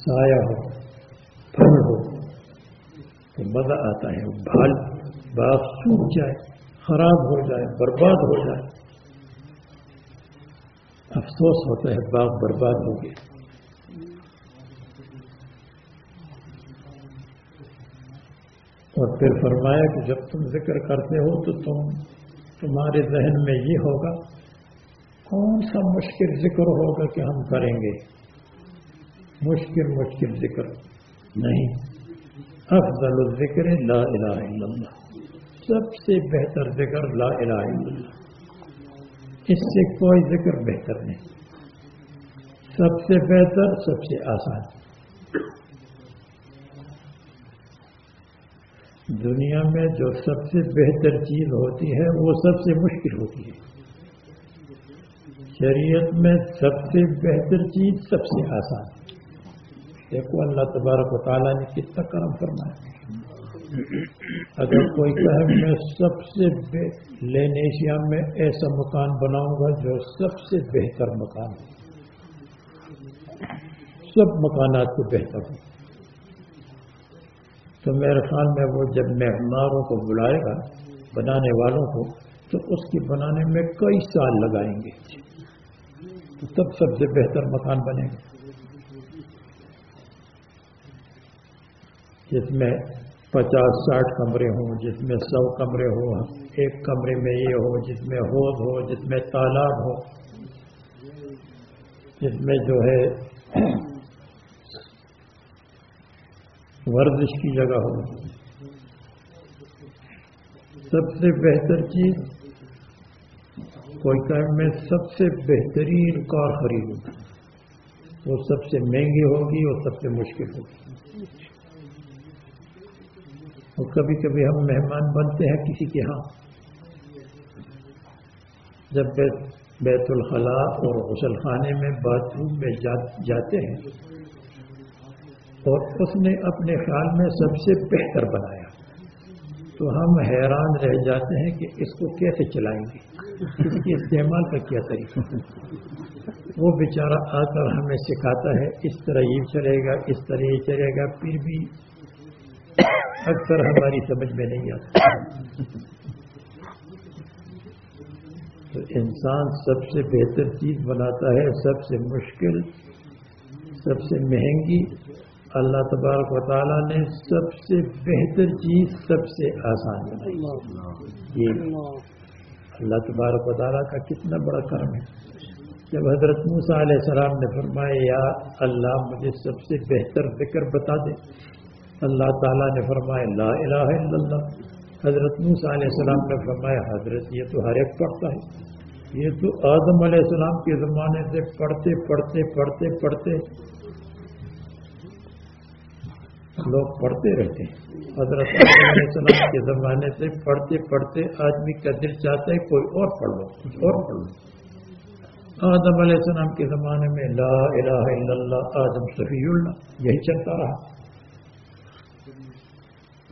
سایہ ہو، پھل ہو، تو مزہ آتا ہے بھال باغ سوکھ جائے، خراب ہو جائے، برباد ہو جائے۔ افسوس ہوتا ہے، باغ برباد ہو گیا۔ اور پھر فرمایا کہ جب تم ذکر کرتے ہو تو تم، تمہارے ذہن میں یہ ہوگا، کون سا مشکل ذکر ہوگا کہ ہم کریں گے؟ مشکل مشکل ذکر۔ نہیں۔ افضل الذکر لا الہ الا اللہ۔ سب سے بہتر ذکر لا الہ الا اللہ۔ اس سے کوئی ذکر بہتر نہیں۔ سب سے بہتر، سب سے آسان۔ دنیا میں جو سب سے بہتر چیز ہوتی ہے، وہ سب سے مشکل ہوتی ہے۔ شریعت میں سب سے بہتر چیز، سب سے آسان۔ دیکھو اللہ تبارک و تعالیٰ نے کتنا کرم فرمایا۔ اگر کوئی کہے میں سب سے لینیشیا میں ایسا مکان بناؤں گا جو سب سے بہتر مکان ہو۔ سب مکانات سے بہتر ہو۔ تو میرے خیال میں وہ جب مہمانوں کو بلائے گا، بنانے والوں کو، تو اس کی بنانے میں کئی سال لگائیں گے۔ تو تب سب سے بہتر مکان بنے گا۔ جس میں پچاس ساٹھ کمرے ہوں، جس میں سو کمرے ہوں، ایک کمرے میں یہ ہو، جس میں ہوز ہو، جس میں تالاب ہو، جس میں جو ہے ورزش کی جگہ ہو۔ سب سے بہتر چیز، کوئی کام میں سب سے بہترین کار خریدوں۔ وہ سب سے مہنگی ہوگی اور سب سے مشکل ہوگی۔ اور کبھی کبھی ہم مہمان بنتے ہیں کسی کے ہاں۔ جب بیت الخلاء اور غسل خانے میں باتھ روم میں جاتے ہیں اور اس نے اپنے خیال میں سب سے بہتر بنایا، تو ہم حیران رہ جاتے ہیں کہ اس کو کیسے چلائیں گے؟ اس کے استعمال کا کیا طریقہ؟ وہ بیچارہ آ کر ہمیں سکھاتا ہے، اس طرح یہ چلے گا، اس طرح یہ چلے گا، پھر بھی اکثر ہماری سمجھ میں نہیں آتا۔ تو انسان سب سے بہتر چیز بناتا ہے، سب سے مشکل، سب سے مہنگی۔ اللہ تبارک و تعالیٰ نے سب سے بہتر چیز سب سے آسان بنائی۔ یہ اللہ تبارک و تعالیٰ کا کتنا بڑا کرم ہے۔ جب حضرت موسیٰ علیہ السلام نے فرمایا، یا اللہ مجھے سب سے بہتر ذکر بتا دے۔ اللہ تعالیٰ نے فرمایا، لا الہ الا اللہ۔ حضرت موسیٰ علیہ السلام نے فرمایا، حضرت، یہ تو ہر ایک پڑھتا ہے۔ یہ تو آدم علیہ السلام کے زمانے سے پڑھتے پڑھتے پڑھتے پڑھتے۔ لوگ پڑھتے رہتے ہیں۔ حضرت آدم علیہ السلام کے زمانے سے پڑھتے پڑھتے آدمی کا دل چاہتا ہے کوئی اور پڑھ لو، کچھ اور پڑھ لو۔ آدم علیہ السلام کے زمانے میں لا الہ الا اللہ، آدم صفی اللہ، یہی چلتا رہا۔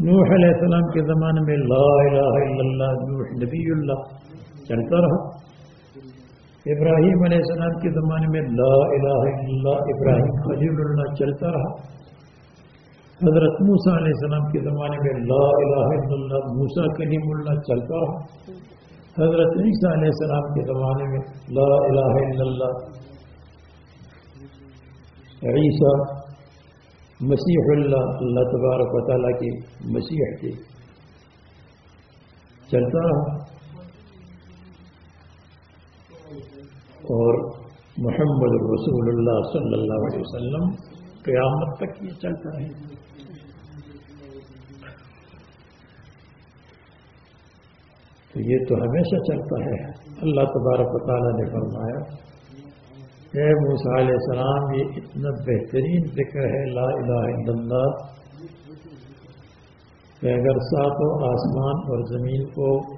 نوح علیہ السلام کے زمانے میں لا الہ الا اللہ، نوح نبی اللہ چلتا رہا۔ ابراہیم علیہ السلام کے زمانے میں لا الہ الا اللہ، ابراہیم خلیل اللہ چلتا رہا۔ حضرت موسیٰ علیہ السلام کے زمانے میں لا الہ الا اللہ، موسیٰ کلیم اللہ چلتا رہا۔ حضرت عیسیٰ علیہ السلام کے زمانے میں لا الہ الا اللہ، عیسیٰ مسیح اللہ اللہ تبارک و تعالیٰ کی مسیح کے چلتا رہا۔ اور محمد رسول اللہ صلی اللہ علیہ وسلم قیامت تک یہ چلتا ہے تو یہ تو ہمیشہ چلتا ہے۔ اللہ تبارک و تعالیٰ نے فرمایا اے موسیٰ علیہ السلام، یہ اتنا بہترین ذکر ہے، لا الہ الا اللہ، کہ اگر ساتوں آسمان اور زمین کو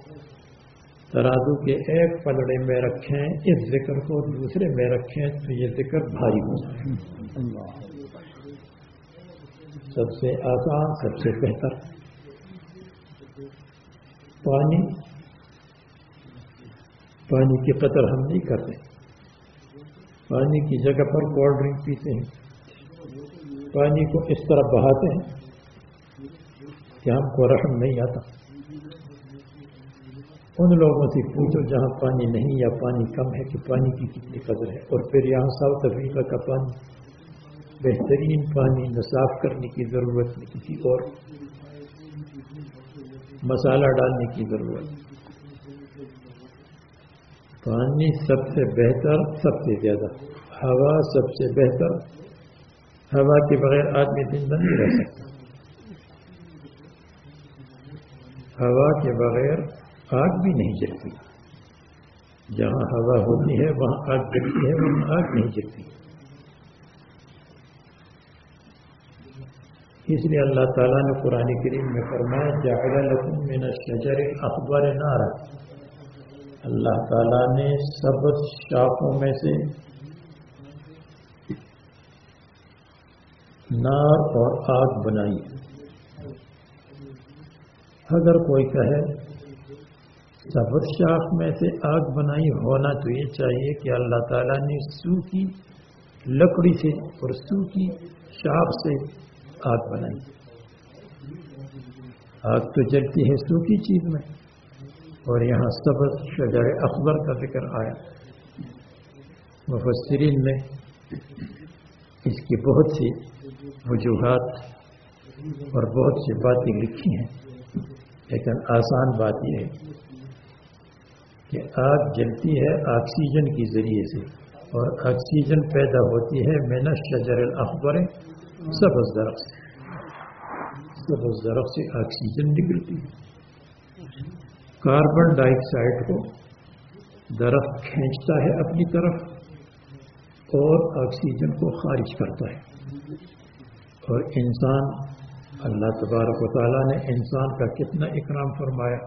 ترازو کے ایک پلڑے میں رکھیں، اس ذکر کو دوسرے میں رکھیں، تو یہ ذکر بھاری ہو جائے سب سے آسان، سب سے بہتر۔ پانی پانی کی قطر ہم نہیں کرتے۔ پانی کی جگہ پر کولڈ ڈرنک پیتے ہیں۔ پانی کو اس طرح بہاتے ہیں کہ ہم کو رحم نہیں آتا۔ ان لوگوں سے پوچھو جہاں پانی نہیں یا پانی کم ہے کہ پانی کی کتنی قدر ہے۔ اور پھر یہاں ساؤتھ افریقہ کا پانی، بہترین پانی نصاف کرنے کی ضرورت نہیں، کسی اور مسالہ ڈالنے کی ضرورت۔ پانی سب سے بہتر، سب سے زیادہ۔ ہوا سب سے بہتر۔ ہوا کے بغیر آدمی زندہ نہیں رہ سکتا۔ ہوا کے بغیر آگ بھی نہیں جلتی جہاں ہوا ہوتی ہے، وہاں آگ جلتی ہے، وہاں آگ نہیں جلتی اس لیے اللہ تعالیٰ نے قرآن کریم میں فرمایا جاگا لکم من الشجر اخبار نارا۔ اللہ تعالیٰ نے سب شاخوں میں سے نار اور آگ بنائی۔ اگر کوئی کہے سبز شاخ میں سے آگ بنائی ہونا تو یہ چاہیے کہ اللہ تعالیٰ نے سو کی لکڑی سے اور سو کی شاخ سے آگ بنائی۔ آگ تو جلتی ہے سو کی چیز میں۔ اور یہاں سبز شجر اکبر کا ذکر آیا۔ مفسرین میں اس کی بہت سی وجوہات اور بہت سی باتیں لکھی ہیں۔ لیکن آسان بات یہ ہے کہ آگ جلتی ہے آکسیجن کے ذریعے سے اور آکسیجن پیدا ہوتی ہے محنت شجر الاخبر سبز درخت سے۔ سبز درخت سے آکسیجن نکلتی ہے۔ کاربن ڈائی آکسائڈ کو درخت کھینچتا ہے اپنی طرف اور آکسیجن کو خارج کرتا ہے۔ اور انسان، اللہ تبارک و تعالیٰ نے انسان کا کتنا اکرام فرمایا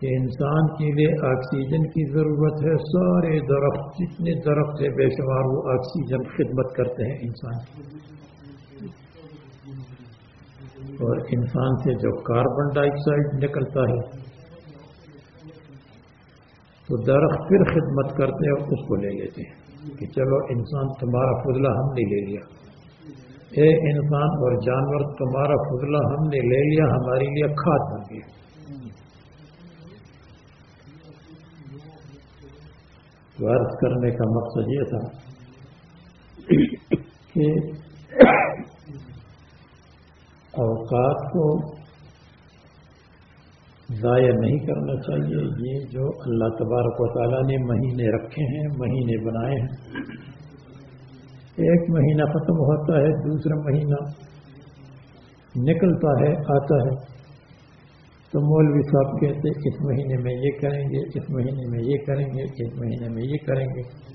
کہ انسان کے لیے آکسیجن کی ضرورت ہے۔ سارے درخت، جتنے درخت ہے بے شمار، وہ آکسیجن خدمت کرتے ہیں انسان۔ کی اور انسان سے جو کاربن ڈائی آکسائڈ نکلتا ہے تو درخت پھر خدمت کرتے ہیں اور اس کو لے لیتے ہیں کہ چلو انسان تمہارا فضلہ ہم نے لے لیا۔ اے انسان اور جانور، تمہارا فضلہ ہم نے لے لیا، ہمارے لیے کھاد بن گیا۔ عرض کرنے کا مقصد یہ تھا کہ اوقات کو ضائع نہیں کرنا چاہیے۔ یہ جو اللہ تبارک و تعالیٰ نے مہینے رکھے ہیں، مہینے بنائے ہیں۔ ایک مہینہ ختم ہوتا ہے، دوسرا مہینہ نکلتا ہے، آتا ہے۔ تو مولوی صاحب کہتے اس مہینے میں یہ کریں گے، اس مہینے میں یہ کریں گے، اس مہینے میں یہ کریں گے۔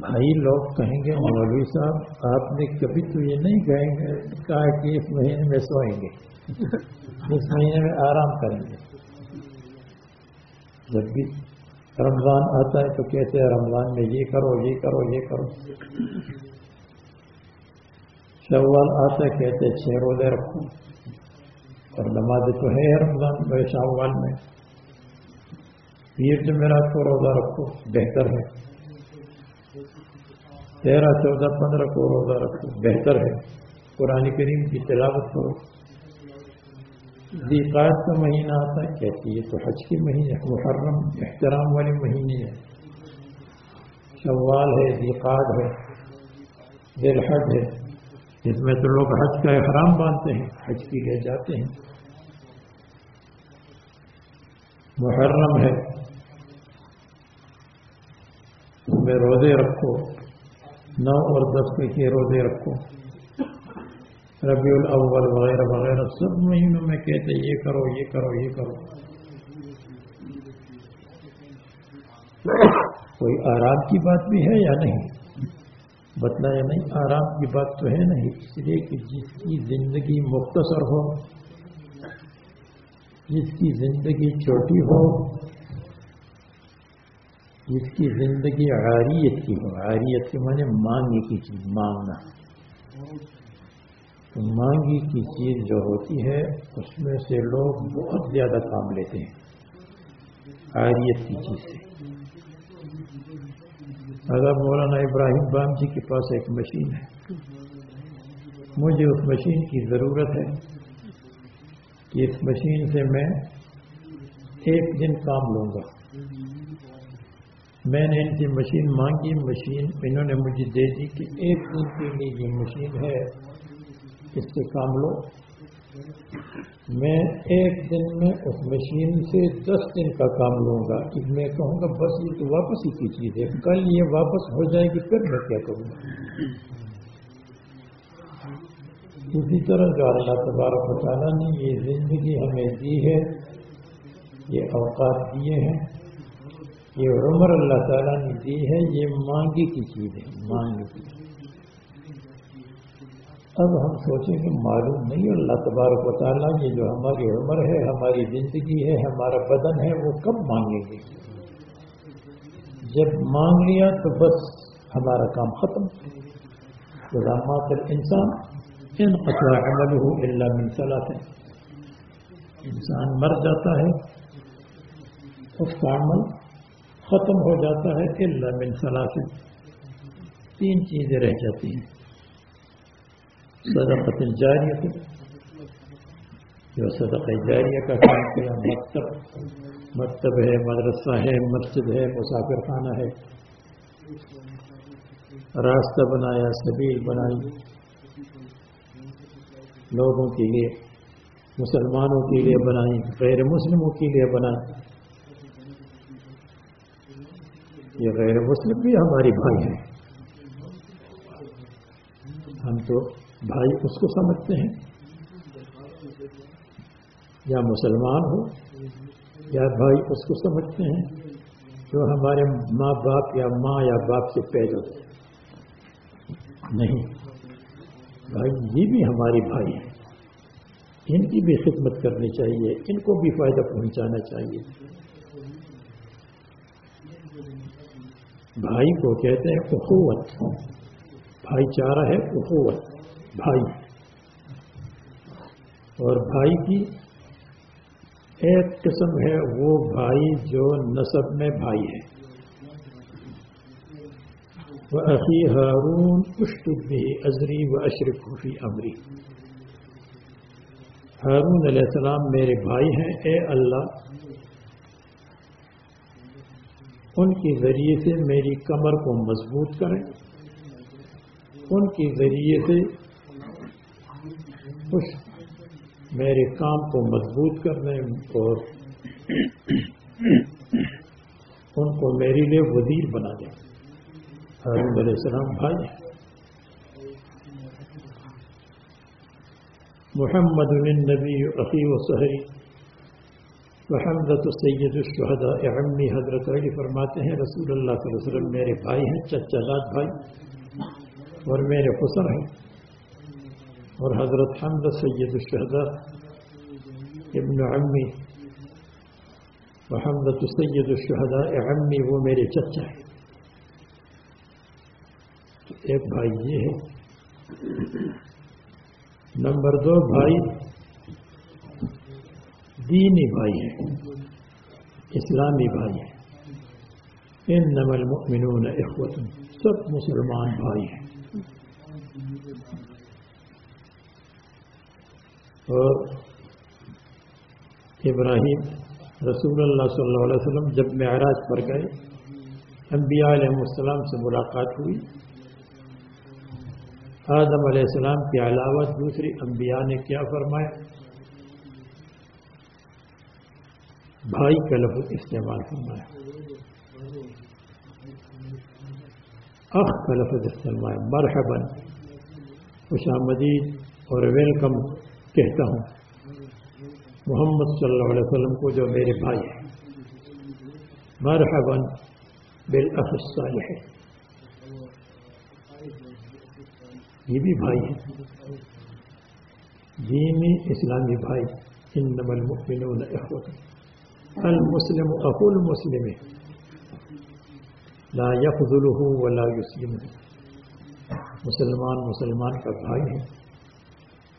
بھائی لوگ کہیں گے مولوی صاحب آپ نے کبھی تو یہ نہیں کہیں گے کہا کہ اس مہینے میں سوئیں گے۔ اس مہینے میں آرام کریں گے۔ جب بھی رمضان آتا ہے تو کہتے ہیں رمضان میں یہ کرو یہ کرو یہ کرو۔ شوال آتا ہے کہتے چھ روزے رکھو۔ اور نماز تو ہے رمضان میں شاہوال میں۔ پیر جمعرات کو روزہ رکھو بہتر ہے۔ تیرہ، چودہ، پندرہ کو روزہ رکھو۔ بہتر ہے۔ قرآن کریم کی تلاوت کرو۔ دیقات کا مہینہ آتا ہے، کہتی ہے تو حج کے مہینے، محرم، احترام والے مہینے ہیں۔ شوال ہے دیقات ہے دل حج ہے۔ اس میں تو لوگ حج کا احرام باندھتے ہیں، حج کے لیے جاتے ہیں۔ محرم ہے۔ میں روزے رکھو۔ نو اور دس کے روزے رکھو۔ ربیع الاول وغیرہ وغیرہ سب مہینوں میں کہتے یہ کرو یہ کرو یہ کرو۔ کوئی آرام کی بات بھی ہے یا نہیں؟ بتلایا نہیں، آرام کی بات تو ہے نہیں، اس لیے کہ جس کی زندگی مختصر ہو، جس کی زندگی چھوٹی ہو جس کی زندگی عاریت کی ہو عاریت کے معنی مانگنے کی چیز مانگنا تو مانگی کی چیز جو ہوتی ہے، اس میں سے لوگ بہت زیادہ کام لیتے ہیں۔ عاریت کی چیز سے۔ اگر مولانا ابراہیم بام جی کے پاس ایک مشین ہے، مجھے اس مشین کی ضرورت ہے کہ اس مشین سے میں ایک دن کام لوں گا۔ میں نے ان کی مشین مانگی، مشین انہوں نے مجھے دے دی کہ ایک دن کے لیے یہ مشین ہے، اس سے کام لو۔ میں ایک دن میں اس مشین سے دس دن کا کام لوں گا۔ کہ میں کہوں گا، بس یہ تو واپس ہی کی چیز ہے کل یہ واپس ہو جائے گی، پھر میں کیا کروں گا؟ اسی طرح جو اللہ تبارک و تعالیٰ نے یہ زندگی ہمیں دی ہے، یہ اوقات دیے ہیں۔ یہ عمر اللہ تعالیٰ نے دی ہے، یہ مانگی کی چیز ہے، مانگی کی اب ہم سوچیں کہ معلوم نہیں، اللہ تبارک و تعالیٰ یہ جو ہماری عمر ہے، ہماری زندگی ہے، ہمارا بدن ہے، وہ کب مانگیں گے جب مانگ لیا تو بس ہمارا کام ختم۔ غلامات انسان ان قطع عمل ہو اللہ من صلاح انسان مر جاتا ہے، اس کا عمل ختم ہو جاتا ہے اللہ من سلاسل۔ تین چیزیں رہ جاتی ہیں۔ صدقت جاری جو صدق جاریہ کا کام کیا، مکتب۔ مکتب ہے، مدرسہ ہے، مسجد ہے، مسافر خانہ ہے۔ راستہ بنایا، سبیل بنائی۔ لوگوں کے لیے، مسلمانوں کے لیے بنائی، غیر مسلموں کے لیے بنائی۔ یہ غیر مسلم بھی ہماری بھائی ہیں۔ ہم تو بھائی اس کو سمجھتے ہیں۔ یا مسلمان ہو یا بھائی اس کو سمجھتے ہیں۔ جو ہمارے ماں باپ یا ماں یا باپ سے پیدا نہیں، بھائی یہ بھی ہماری بھائی ہیں۔ ان کی بھی خدمت کرنی چاہیے، ان کو بھی فائدہ پہنچانا چاہیے۔ بھائی کو کہتے ہیں اخوت۔ بھائی چارہ ہے اخوت، بھائی۔ اور بھائی کی ایک قسم ہے وہ بھائی جو نصب میں بھائی ہے۔ وہ عقی ہارون بھی ازری و اشرف خفی امری۔ ہارون علیہ السلام میرے بھائی ہیں، اے اللہ ان کے ذریعے سے میری کمر کو مضبوط کریں۔ ان کے ذریعے سے خوش۔ میرے کام کو مضبوط کرنے اور ان کو میرے لیے وزیر بنا دیں۔ ہارون علیہ السلام بھائی۔ محمد النبی عقی و سہری محمد سید الشہداء عمی حضرت علی فرماتے ہیں، رسول اللہ صلی اللہ علیہ وسلم میرے بھائی ہیں چچا داد بھائی اور میرے خسر ہیں۔ اور حضرت حمد سید الشہداء ابن عمی محمد سید الشہداء عمی، وہ میرے چچا ہیں۔ ایک بھائی یہ ہے۔ نمبر دو بھائی دینی بھائی ہیں، اسلامی بھائی ہیں۔ ان نمل المؤمنون اخوت سب مسلمان بھائی ہیں۔ اور ابراہیم رسول اللہ صلی اللہ علیہ وسلم جب معراج پر گئے، انبیاء علیہ السلام سے ملاقات ہوئی۔ آدم علیہ السلام کے علاوہ دوسری انبیاء نے کیا فرمایا؟ بھائی کا لفظ استعمال فرمایا اخ کا لفظ استعمال مرحبا خوش آمدید اور ویلکم کہتا ہوں محمد صلی اللہ علیہ وسلم کو جو میرے بھائی ہیں مرحبا بالاخ الصالح ہے یہ بھی بھائی ہے دینی اسلامی بھائی انما المؤمنون اخوت المسلم اخو المسلم. لا يخذله ولا يسلمه. مسلمان مسلمان کا بھائی ہے،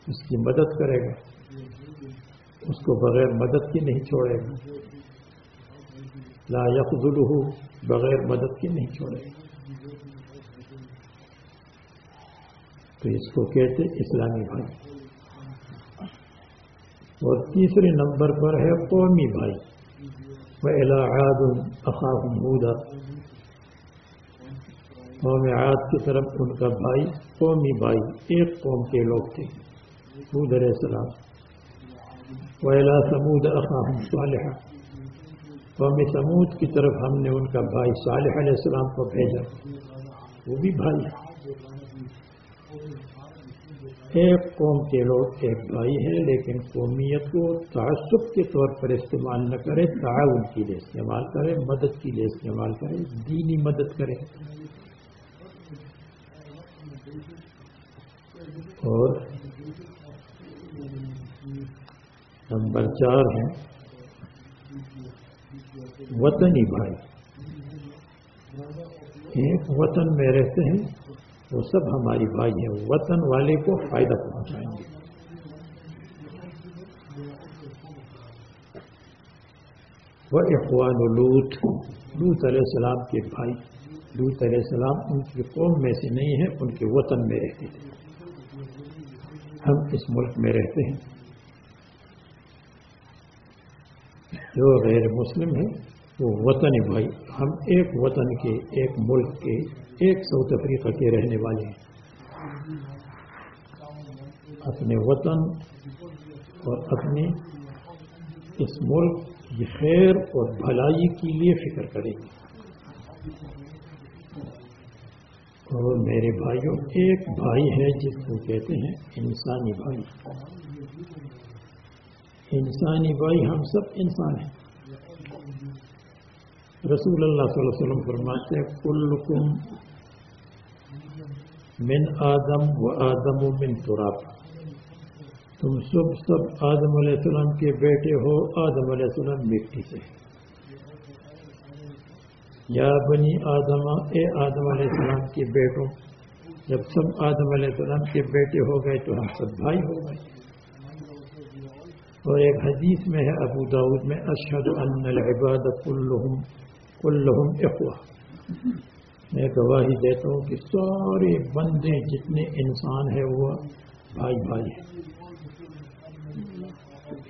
اس کی مدد کرے گا، اس کو بغیر مدد کی نہیں چھوڑے گا۔ لا يخذله بغیر مدد کی نہیں چھوڑے گا۔ تو اس کو کہتے اسلامی بھائی۔ اور تیسرے نمبر پر ہے قومی بھائی۔ وہ الاد اخاف قوم عاد کی طرف ان کا بھائی، قومی بھائی، ایک قوم کے لوگ تھے حود علیہ السلام. وہ الا سمود اخاہم صالحہ قوم سمود کی طرف ہم نے ان کا بھائی صالح علیہ السلام کو بھیجا، وہ بھی بھائی ہے ایک قوم کے لوگ ایک بھائی ہیں، لیکن قومیت کو تعصب کے طور پر استعمال نہ کرے، تعاون کے لیے استعمال کرے، مدد کے لیے استعمال کرے، دینی مدد کرے۔ اور نمبر چار ہے، وطنی بھائی۔ ایک وطن میں رہتے ہیں۔ وہ سب ہماری بھائی ہیں وطن والے کو فائدہ پہنچائیں گے۔ وہ اخوان لوت لوت علیہ السلام کے بھائی، لوت علیہ السلام ان کی قوم میں سے نہیں ہیں، ان کے وطن میں رہتے تھے ہم اس ملک میں رہتے ہیں۔ جو غیر مسلم ہیں، وہ وطن بھائی، ہم ایک وطن کے، ایک ملک کے ایک ساؤتھ افریقہ کے رہنے والے ہیں اپنے وطن اور اپنے اس ملک کی خیر اور بھلائی کے لیے فکر کریں گے۔ اور میرے بھائیوں، ایک بھائی ہے جس کو کہتے ہیں انسانی بھائی۔ انسانی بھائی ہم سب انسان ہیں۔ رسول اللہ صلی اللہ علیہ وسلم فرماتے ہیں، کلکم من آدم و آدم و من تراب۔ تم سب سب آدم علیہ السلام کے بیٹے ہو، آدم علیہ السلام مٹی سے۔ یا بنی آدم، اے آدم علیہ السلام کے بیٹوں، جب سب آدم علیہ السلام کے بیٹے ہو گئے تو ہم سب بھائی ہو گئے۔ اور ایک حدیث میں ہے ابو داود میں اشد ان العباد کلہم کلہم اخوہ۔ میں گواہی دیتا ہوں کہ سارے بندے جتنے انسان ہیں وہ بھائی بھائی ہیں۔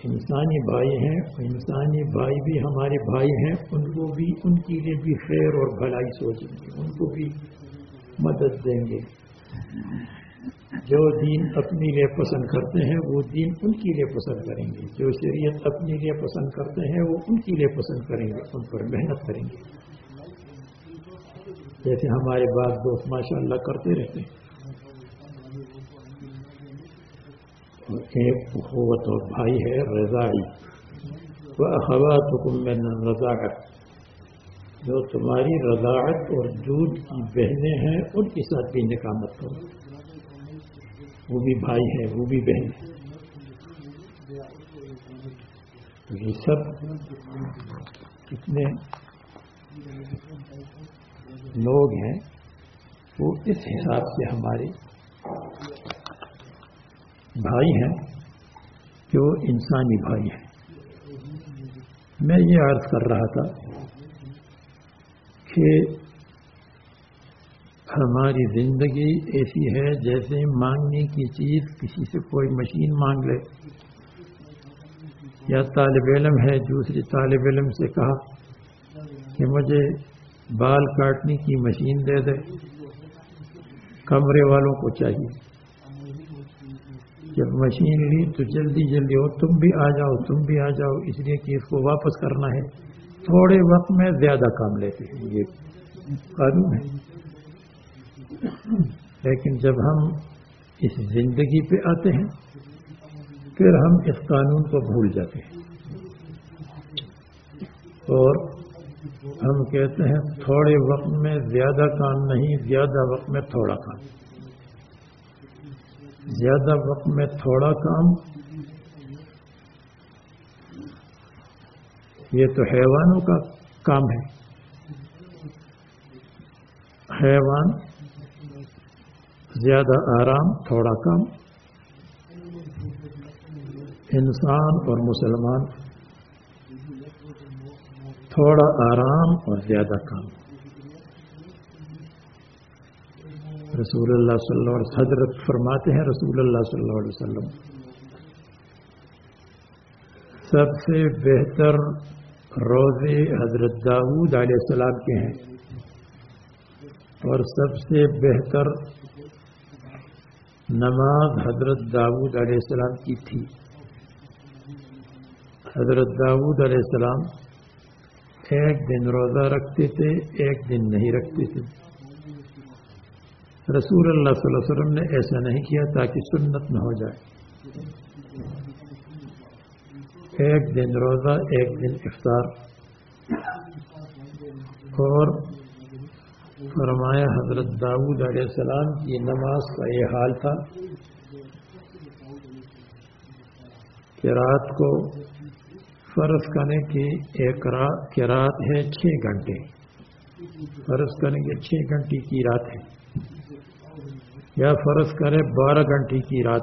انسانی بھائی ہیں، انسانی بھائی بھی ہمارے بھائی ہیں، ان کو بھی ان کے لیے بھی خیر اور بھلائی سوچیں گے، ان کو بھی مدد دیں گے۔ جو دین اپنے لیے پسند کرتے ہیں، وہ دین ان کے لیے پسند کریں گے۔ جو شریعت اپنے لیے پسند کرتے ہیں، وہ ان کے لیے پسند کریں گے، ان پر محنت کریں گے۔ جیسے ہمارے بات دوست ماشاء اللہ کرتے رہتے ہیں۔ ایک قوت اور بھائی ہے رضائی وہ اخبات حکم میں رضاعت جو تمہاری رضاعت اور دودھ کی بہنیں ہیں، ان کے ساتھ بھی نکامت کرو۔ وہ بھی بھائی ہیں، وہ بھی بہن یہ سب کتنے لوگ ہیں، وہ اس حساب سے ہمارے بھائی ہیں کہ وہ انسانی بھائی ہیں۔ میں یہ عرض کر رہا تھا کہ ہماری زندگی ایسی ہے جیسے مانگنے کی چیز کسی سے کوئی مشین مانگ لے۔ یا طالب علم ہے، دوسری طالب علم سے کہا کہ مجھے بال کاٹنے کی مشین دے دے، کمرے والوں کو چاہیے۔ جب مشین لی تو جلدی جلدی ہو تم بھی آ جاؤ، تم بھی آ جاؤ، اس لیے کہ اس کو واپس کرنا ہے۔ تھوڑے وقت میں زیادہ کام لیتے ہیں، یہ قانون ہے۔ لیکن جب ہم اس زندگی پہ آتے ہیں، پھر ہم اس قانون کو بھول جاتے ہیں۔ اور ہم کہتے ہیں تھوڑے وقت میں زیادہ کام نہیں، زیادہ وقت میں تھوڑا کام۔ زیادہ وقت میں تھوڑا کام، یہ تو حیوانوں کا کام ہے۔ حیوان، زیادہ آرام، تھوڑا کام۔ انسان اور مسلمان تھوڑا آرام اور زیادہ کام۔ رسول اللہ صلی اللہ علیہ وسلم، حضرت فرماتے ہیں رسول اللہ صلی اللہ علیہ وسلم، سب سے بہتر روزے حضرت داود علیہ السلام کے ہیں۔ اور سب سے بہتر نماز حضرت داود علیہ السلام کی تھی۔ حضرت داود علیہ السلام ایک دن روزہ رکھتے تھے، ایک دن نہیں رکھتے تھے۔ رسول اللہ صلی اللہ علیہ وسلم نے ایسا نہیں کیا تاکہ سنت نہ ہو جائے۔ ایک دن روزہ، ایک دن افطار۔ اور فرمایا حضرت داود علیہ السلام کی نماز کا یہ حال تھا کہ رات کو فرض کرنے کی ایک رات کی رات ہے چھ گھنٹے۔ فرض کرنے کی چھ گھنٹے کی رات ہے۔ یا فرض کرے بارہ گھنٹے کی رات۔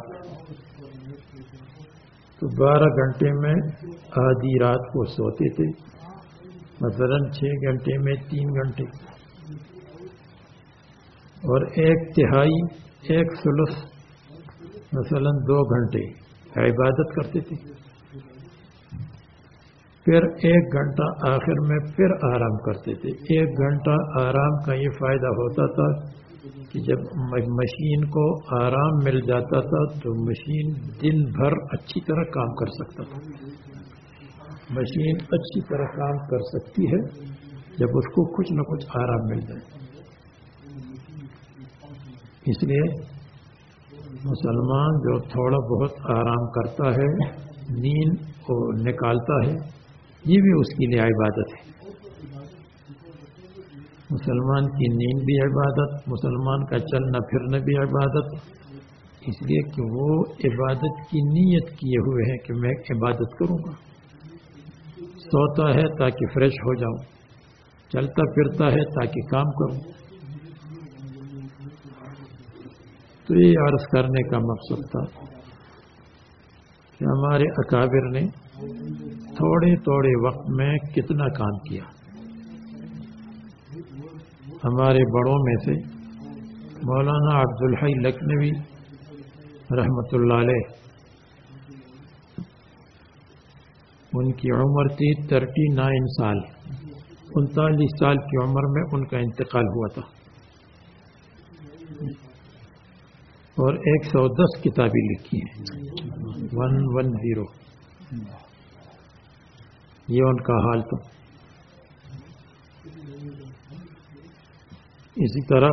تو بارہ گھنٹے میں آدھی رات کو سوتے تھے۔ مثلا چھ گھنٹے میں تین گھنٹے۔ اور ایک تہائی، ایک سلس مثلا دو گھنٹے۔ عبادت کرتے تھے۔ پھر ایک گھنٹہ آخر میں پھر آرام کرتے تھے۔ ایک گھنٹہ آرام کا یہ فائدہ ہوتا تھا کہ جب مشین کو آرام مل جاتا تھا تو مشین دن بھر اچھی طرح کام کر سکتا تھا۔ مشین اچھی طرح کام کر سکتی ہے جب اس کو کچھ نہ کچھ آرام مل جائے۔ اس لیے مسلمان جو تھوڑا بہت آرام کرتا ہے، نیند کو نکالتا ہے یہ بھی اس کے لیے عبادت ہے۔ مسلمان کی نیند بھی عبادت، مسلمان کا چلنا پھرنا بھی عبادت۔ اس لیے کہ وہ عبادت کی نیت کیے ہوئے ہیں کہ میں عبادت کروں گا۔ سوتا ہے تاکہ فریش ہو جاؤں۔ چلتا پھرتا ہے تاکہ کام کروں۔ تو یہ عرض کرنے کا مقصد تھا۔ کہ ہمارے اکابر نے تھوڑے تھوڑے وقت میں کتنا کام کیا؟ ہمارے بڑوں میں سے مولانا عبد الحی لکھنوی رحمۃ اللہ علیہ، ان کی عمر تھی تھرٹی نائن سال، انتالیس سال کی عمر میں ان کا انتقال ہوا تھا۔ اور ایک سو دس کتابیں لکھی ہیں۔ ون ون زیرو یہ ان کا حال تھا اسی طرح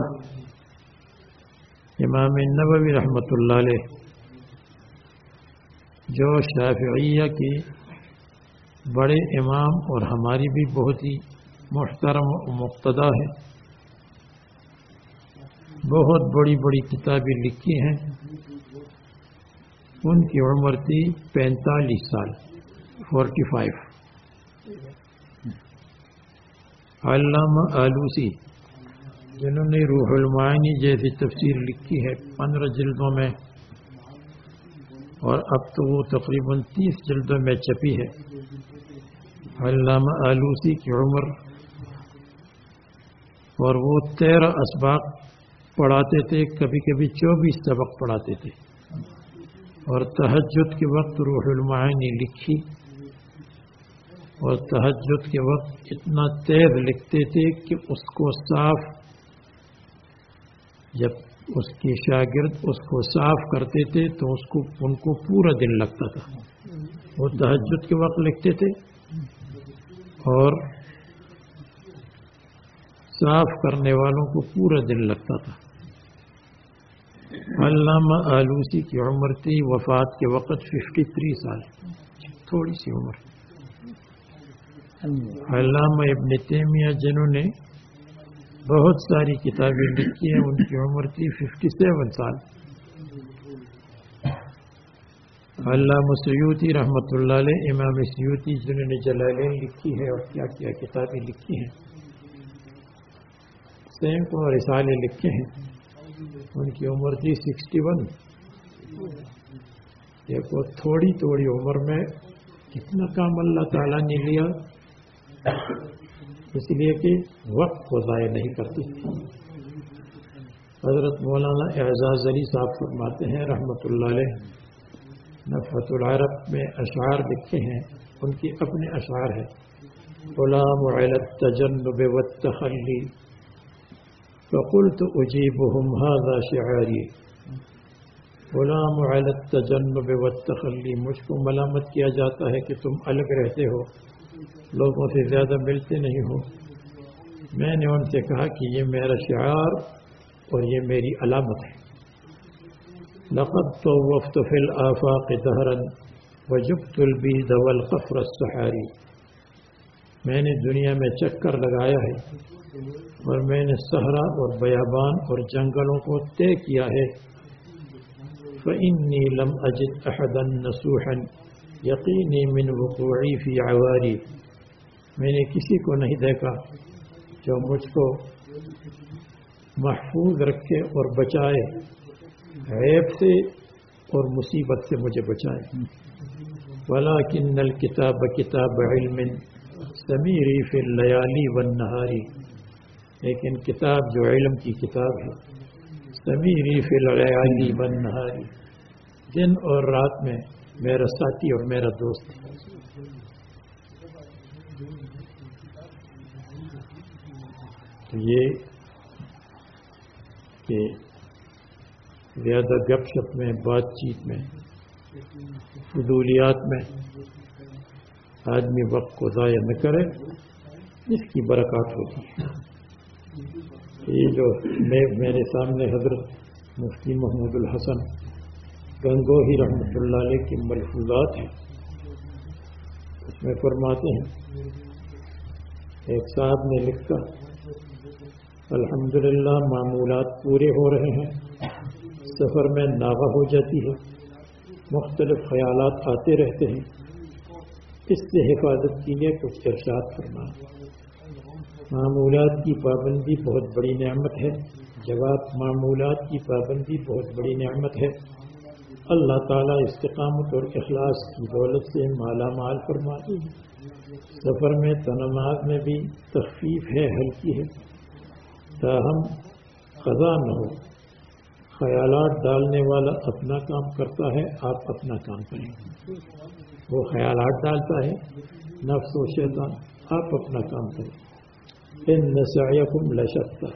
امام نبوی رحمۃ اللہ علیہ جو شافعیہ کی بڑے امام اور ہماری بھی بہت ہی محترم و مقتدا ہے بہت بڑی بڑی کتابیں لکھی ہیں۔ ان کی عمر تھی پینتالیس سال فورٹی فائیو علامہ آلوسی جنہوں نے روح المعانی جیسی تفسیر لکھی ہے پندرہ جلدوں میں، اور اب تو وہ تقریباً تیس جلدوں میں چپی ہے۔ علامہ آلوسی کی عمر، اور وہ تیرہ اسباق پڑھاتے تھے، کبھی کبھی چوبیس سبق پڑھاتے تھے۔ اور تہجد کے وقت روح المعانی لکھی اور تہجد کے وقت اتنا تیز لکھتے تھے کہ اس کو صاف جب اس کے شاگرد اس کو صاف کرتے تھے تو اس کو ان کو پورا دن لگتا تھا۔ وہ تہجد کے وقت لکھتے تھے اور صاف کرنے والوں کو پورا دن لگتا تھا۔ علامہ آلوسی کی عمر تھی، وفات کے وقت ففٹی تھری سال۔ تھوڑی سی عمر۔ علامہ ابن تیمیہ جنہوں نے بہت ساری کتابیں لکھی ہیں، ان کی عمر تھی ففٹی سیون سال۔ علامہ سیوتی رحمۃ اللہ علیہ، امام سیوتی جنہوں نے جلالین لکھی ہے اور کیا کیا کتابیں لکھی ہیں۔ سینکڑوں رسالے لکھے ہیں۔ ان کی عمر تھی سکسٹی ون۔ دیکھو تھوڑی تھوڑی عمر میں کتنا کام اللہ تعالیٰ نے لیا۔ اس لیے کہ وقت کو ضائع نہیں کرتی حضرت مولانا اعزاز علی صاحب فرماتے ہیں، رحمۃ اللہ علیہ نفت العرب میں اشعار لکھے ہیں۔ ان کی اپنے اشعار ہیں۔ غلام علت تجنب والتخلی۔ فقلت اجیبهم هذا شعاری غلام علت تجنب والتخلی مجھ کو ملامت کیا جاتا ہے کہ تم الگ رہتے ہو. لوگوں سے زیادہ ملتے نہیں ہو. میں نے ان سے کہا کہ یہ میرا شعار اور یہ میری علامت ہے. لقد طوفت في الآفاق دهرا وجبت البيد والقفر السحاري. میں نے دنیا میں چکر لگایا ہے اور میں نے صحرا اور بیابان اور جنگلوں کو طے کیا ہے۔ فإني لم أجد أحدا نصوحا، يقيني من وقوعي في عواري۔ میں نے کسی کو نہیں دیکھا جو مجھ کو محفوظ رکھے اور بچائے عیب سے اور مصیبت سے مجھے بچائے۔ ولكن الكتاب كتاب علم سمیری فی اللیالی والنہاری لیکن کتاب جو علم کی کتاب ہے. سمیری فی اللیالی والنہاری دن اور رات میں میرا ساتھی اور میرا دوست تو یہ کہ زیادہ گپ شپ میں، بات چیت میں، فضولیات میں آدمی وقت کو ضائع نہ کرے، اس کی برکات ہوتی ہے۔ یہ جو میں میرے سامنے حضرت مفتی محمود الحسن گنگوہی رحمۃ اللہ علیہ کی ملفوظات ہیں۔ اس میں فرماتے ہیں، ایک صاحب نے لکھا، الحمدللہ معمولات پورے ہو رہے ہیں، سفر میں ناغہ ہو جاتی ہے، مختلف خیالات آتے رہتے ہیں۔ اس سے حفاظت کے لیے کچھ ارشاد کرنا معمولات کی پابندی بہت بڑی نعمت ہے۔ جواب، معمولات کی پابندی بہت بڑی نعمت ہے۔ اللہ تعالیٰ استقامت اور اخلاص کی دولت سے مالا مال فرماتی ہے سفر میں تنماز میں بھی تخفیف ہے، ہلکی ہے۔ تاہم، قضا نہ ہو۔ خیالات ڈالنے والا اپنا کام کرتا ہے، آپ اپنا کام کریں۔ وہ خیالات ڈالتا ہے۔ نفس و شیطان آپ اپنا کام کریں۔ ان نسعیکم لشتا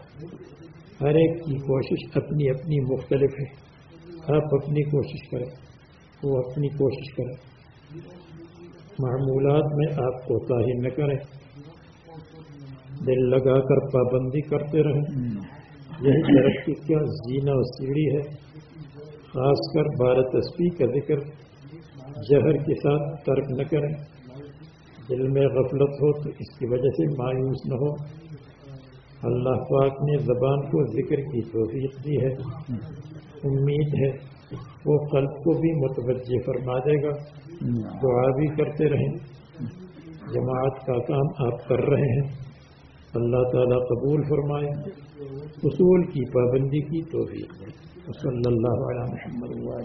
ہر ایک کی کوشش اپنی اپنی مختلف ہے۔ آپ اپنی کوشش کریں۔ وہ اپنی کوشش کریں۔ معمولات میں آپ کوتاہی نہ کریں۔ دل لگا کر پابندی کرتے رہیں۔ یہی ترقی کیا زینہ و سیڑھی ہے۔ خاص کر بھارت اسپی کا ذکر۔ جہر کے ساتھ ترک نہ کریں۔ دل میں غفلت ہو تو اس کی وجہ سے مایوس نہ ہو۔ اللہ پاک نے زبان کو ذکر کی توفیق دی ہے۔ امید ہے وہ قلب کو بھی متوجہ فرما دے گا۔ دعا بھی کرتے رہیں۔ جماعت کا کام آپ کر رہے ہیں۔ اللہ تعالیٰ قبول فرمائے۔ اصول کی پابندی کی توفیق صلی اللہ علیہ محمد